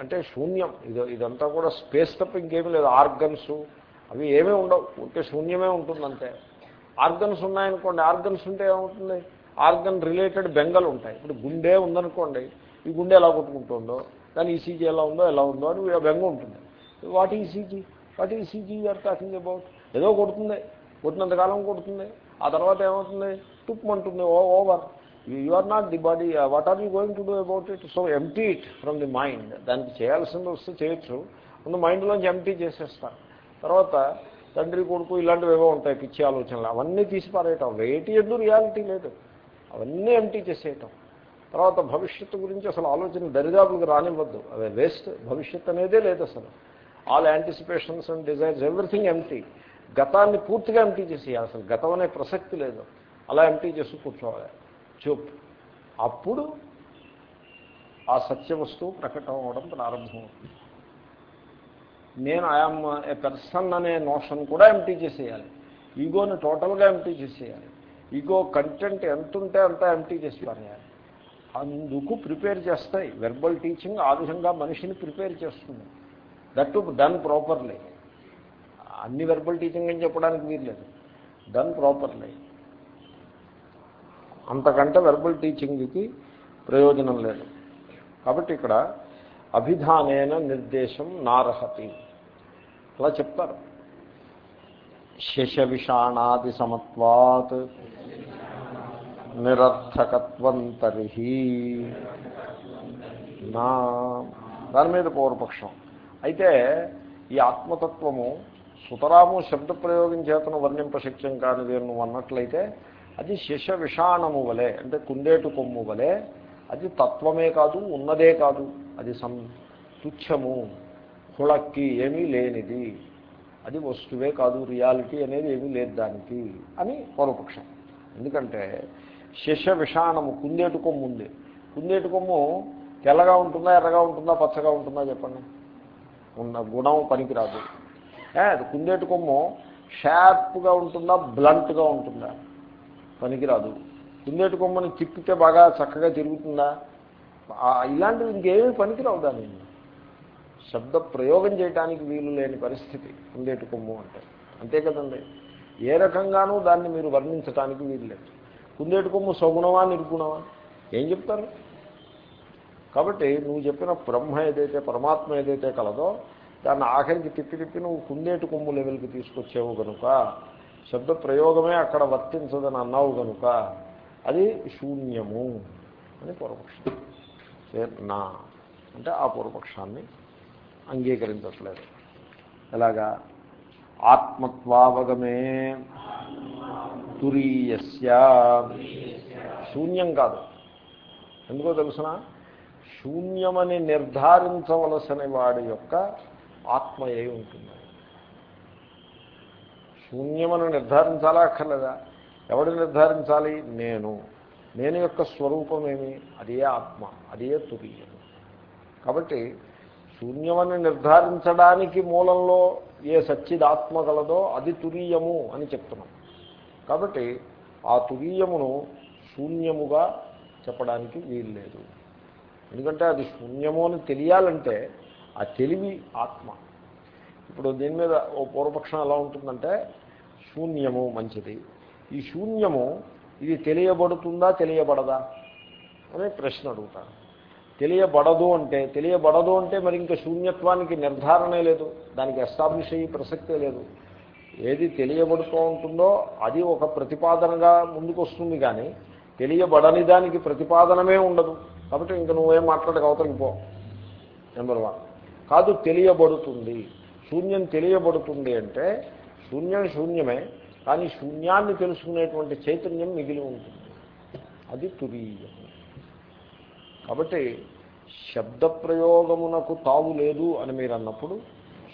అంటే శూన్యం. ఇది ఇదంతా కూడా స్పేస్ తప్ప ఇంకేమీ లేదు. ఆర్గన్స్ అవి ఏమీ ఉండవు. ఉంటే శూన్యమే ఉంటుందంతే. ఆర్గన్స్ ఉన్నాయనుకోండి ఆర్గన్స్ ఉంటే ఏమవుతుంది? ఆర్గన్ రిలేటెడ్ బెంగలు ఉంటాయి. ఇప్పుడు గుండె ఉందనుకోండి ఈ గుండె ఎలా కొట్టుకుంటుందో కానీ ఈసీజీ ఎలా ఉందో ఎలా ఉందో అని ఆ బెంగ ఉంటుంది. What ECG what ECG are talking about ఏదో కొడుతుంది. కొట్టినంతకాలం కొడుతుంది. ఆ తర్వాత ఏమవుతుంది? తుప్పమంటుంది. ఓ over. You are not the body what are you going to do about it so empty it from the mind దానికి చేయాల్సింది వస్తే చేయొచ్చు. ముందు మైండ్లోంచి ఎంటీ చేసేస్తారు తర్వాత తండ్రి కొడుకు ఇలాంటివి ఏవో ఉంటాయి పిచ్చి ఆలోచనలు. అవన్నీ తీసి పారేయటం. వేటి ఎందు రియాలిటీ లేదు. అవన్నీ ఎంటీ చేసేయటం. తర్వాత భవిష్యత్తు గురించి అసలు ఆలోచన దరిదాపులకు రానివ్వద్దు. అదే వేస్ట్ భవిష్యత్తు అనేదే లేదు అసలు. All anticipations and desires everything empty గతాన్ని పూర్తిగా ఎంటీ చేసేయాలి. అసలు గతం అనే ప్రసక్తి లేదు. అలా ఎంటీ చేసి కూర్చోవాలి. చూప్ అప్పుడు ఆ సత్య వస్తువు ప్రకటన అవ్వడం ప్రారంభమవుతుంది. నేను ఐఎమ్ ఏ పర్సన్ అనే నోషన్ కూడా ఎంటీ చేసేయాలి. ఈగోని టోటల్గా ఎంటీ చేసేయాలి. ఈగో కంటెంట్ ఎంత ఉంటే అంత ఎంటీ చేసి పారేయాలి అందుకు ప్రిపేర్ చేస్తాయి. వెర్బల్ టీచింగ్ ఆ విధంగా మనిషిని ప్రిపేర్ చేస్తుంది. That to done properly. అన్ని వెర్బల్ టీచింగ్ అని చెప్పడానికి వీర్లేదు డన్ ప్రాపర్లీ. అంతకంటే వెర్బల్ టీచింగ్కి ప్రయోజనం లేదు. కాబట్టి ఇక్కడ అభిధానేన నిర్దేశం నారహతి. అలా చెప్తారు. శశ విషాణాది సమత్వాత్ నిరర్థకత్వంతరిహి నా దాని మీద పూర్వపక్షం. అయితే ఈ ఆత్మతత్వము సుతరాము శబ్ద ప్రయోగం చేతను వర్ణింపశక్యం కానిది నువ్వు అన్నట్లయితే అది శశ విషాణము వలె అంటే కుందేటు కొమ్ము వలె అది తత్వమే కాదు ఉన్నదే కాదు. అది సం తుచ్చము హుళక్కి ఏమీ లేనిది. అది వస్తువే కాదు రియాలిటీ అనేది ఏమీ లేదు దానికి అని పూర్వపక్షం. ఎందుకంటే శశ విషాణము కుందేటు కొమ్ము ఉంది. కుందేటు కొమ్ము తెల్లగా ఉంటుందా ఎర్రగా ఉంటుందా పచ్చగా ఉంటుందా చెప్పండి? ఉన్న గుణం పనికిరాదు. అది కుందేటు కొమ్ము షార్ప్గా ఉంటుందా బ్లంట్గా ఉంటుందా? పనికిరాదు. కుందేటి కొమ్మని తిప్పితే బాగా చక్కగా తిరుగుతుందా? ఇలాంటివి ఇంకేమీ పనికిరావు దాని. శబ్ద ప్రయోగం చేయడానికి వీలు లేని పరిస్థితి కుందేటి కొమ్ము అంటే. అంతే కదండి. ఏ రకంగానూ దాన్ని మీరు వర్ణించడానికి వీలు లేదు. కుందేటు కొమ్ము సగుణమా నిర్గుణమా? ఏం చెప్తారు? కాబట్టి నువ్వు చెప్పిన బ్రహ్మ ఏదైతే పరమాత్మ ఏదైతే కలదో దాన్ని ఆఖరికి తిప్పి తిప్పి నువ్వు కుందేటి కొమ్ము లెవెల్కి తీసుకొచ్చావు కనుక శబ్ద ప్రయోగమే అక్కడ వర్తించదని అన్నావు కనుక అది శూన్యము అని పూర్వపక్షం. నా. అంటే ఆ పూర్వపక్షాన్ని అంగీకరించట్లేదు. ఎలాగా? ఆత్మత్వావగమే తురీయస్య. శూన్యం కాదు. ఎందుకో తెలుసిన? శూన్యమని నిర్ధారించవలసిన వాడి యొక్క ఆత్మయే ఉంటుంది. శూన్యమని నిర్ధారించాలా అక్కర్లేదా? ఎవడు నిర్ధారించాలి? నేను. నేను యొక్క స్వరూపమేమి? అదే ఆత్మ అదే తురీయం కాబట్టి శూన్యమని నిర్ధారించడానికి మూలంలో ఏ సచ్చిదాత్మ కలదో అది తురీయము అని చెప్తున్నాం. కాబట్టి ఆ తురీయమును శూన్యముగా చెప్పడానికి వీల్లేదు. ఎందుకంటే అది శూన్యము అని తెలియాలంటే ఆ తెలివి ఆత్మ. ఇప్పుడు దీని మీద ఓ పూర్వపక్షం ఎలా ఉంటుందంటే శూన్యము మంచిది. ఈ శూన్యము ఇది తెలియబడుతుందా తెలియబడదా అనే ప్రశ్న అడుగుతాను తెలియబడదు అంటే తెలియబడదు అంటే మరి ఇంకా శూన్యత్వానికి నిర్ధారణే లేదు. దానికి ఎస్టాబ్లిష్ అయ్యి ప్రసక్తే లేదు. ఏది తెలియబడుతూ ఉంటుందో అది ఒక ప్రతిపాదనగా ముందుకు వస్తుంది కానీ తెలియబడని దానికి ప్రతిపాదనమే ఉండదు. కాబట్టి ఇంక నువ్వేం మాట్లాడక అవతలికి పో. నెంబర్ వన్ కాదు తెలియబడుతుంది. శూన్యం తెలియబడుతుంది అంటే శూన్యం శూన్యమే కానీ శూన్యాన్ని తెలుసుకునేటువంటి చైతన్యం మిగిలి ఉంటుంది. అది తురీయం కాబట్టి శబ్ద ప్రయోగమునకు తావు లేదు అని మీరు అన్నప్పుడు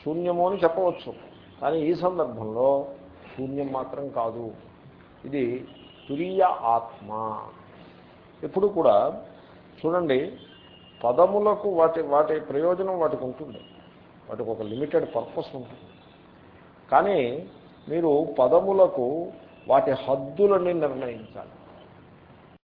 శూన్యము అని చెప్పవచ్చు. కానీ ఈ సందర్భంలో శూన్యం మాత్రం కాదు. ఇది తురీయ ఆత్మ. ఎప్పుడు కూడా చూడండి పదములకు వాటి వాటి ప్రయోజనం వాటికి ఉంటుంది. వాటికి ఒక లిమిటెడ్ పర్పస్ ఉంటుంది. కానీ మీరు పదములకు వాటి హద్దులని నిర్ణయించాలి.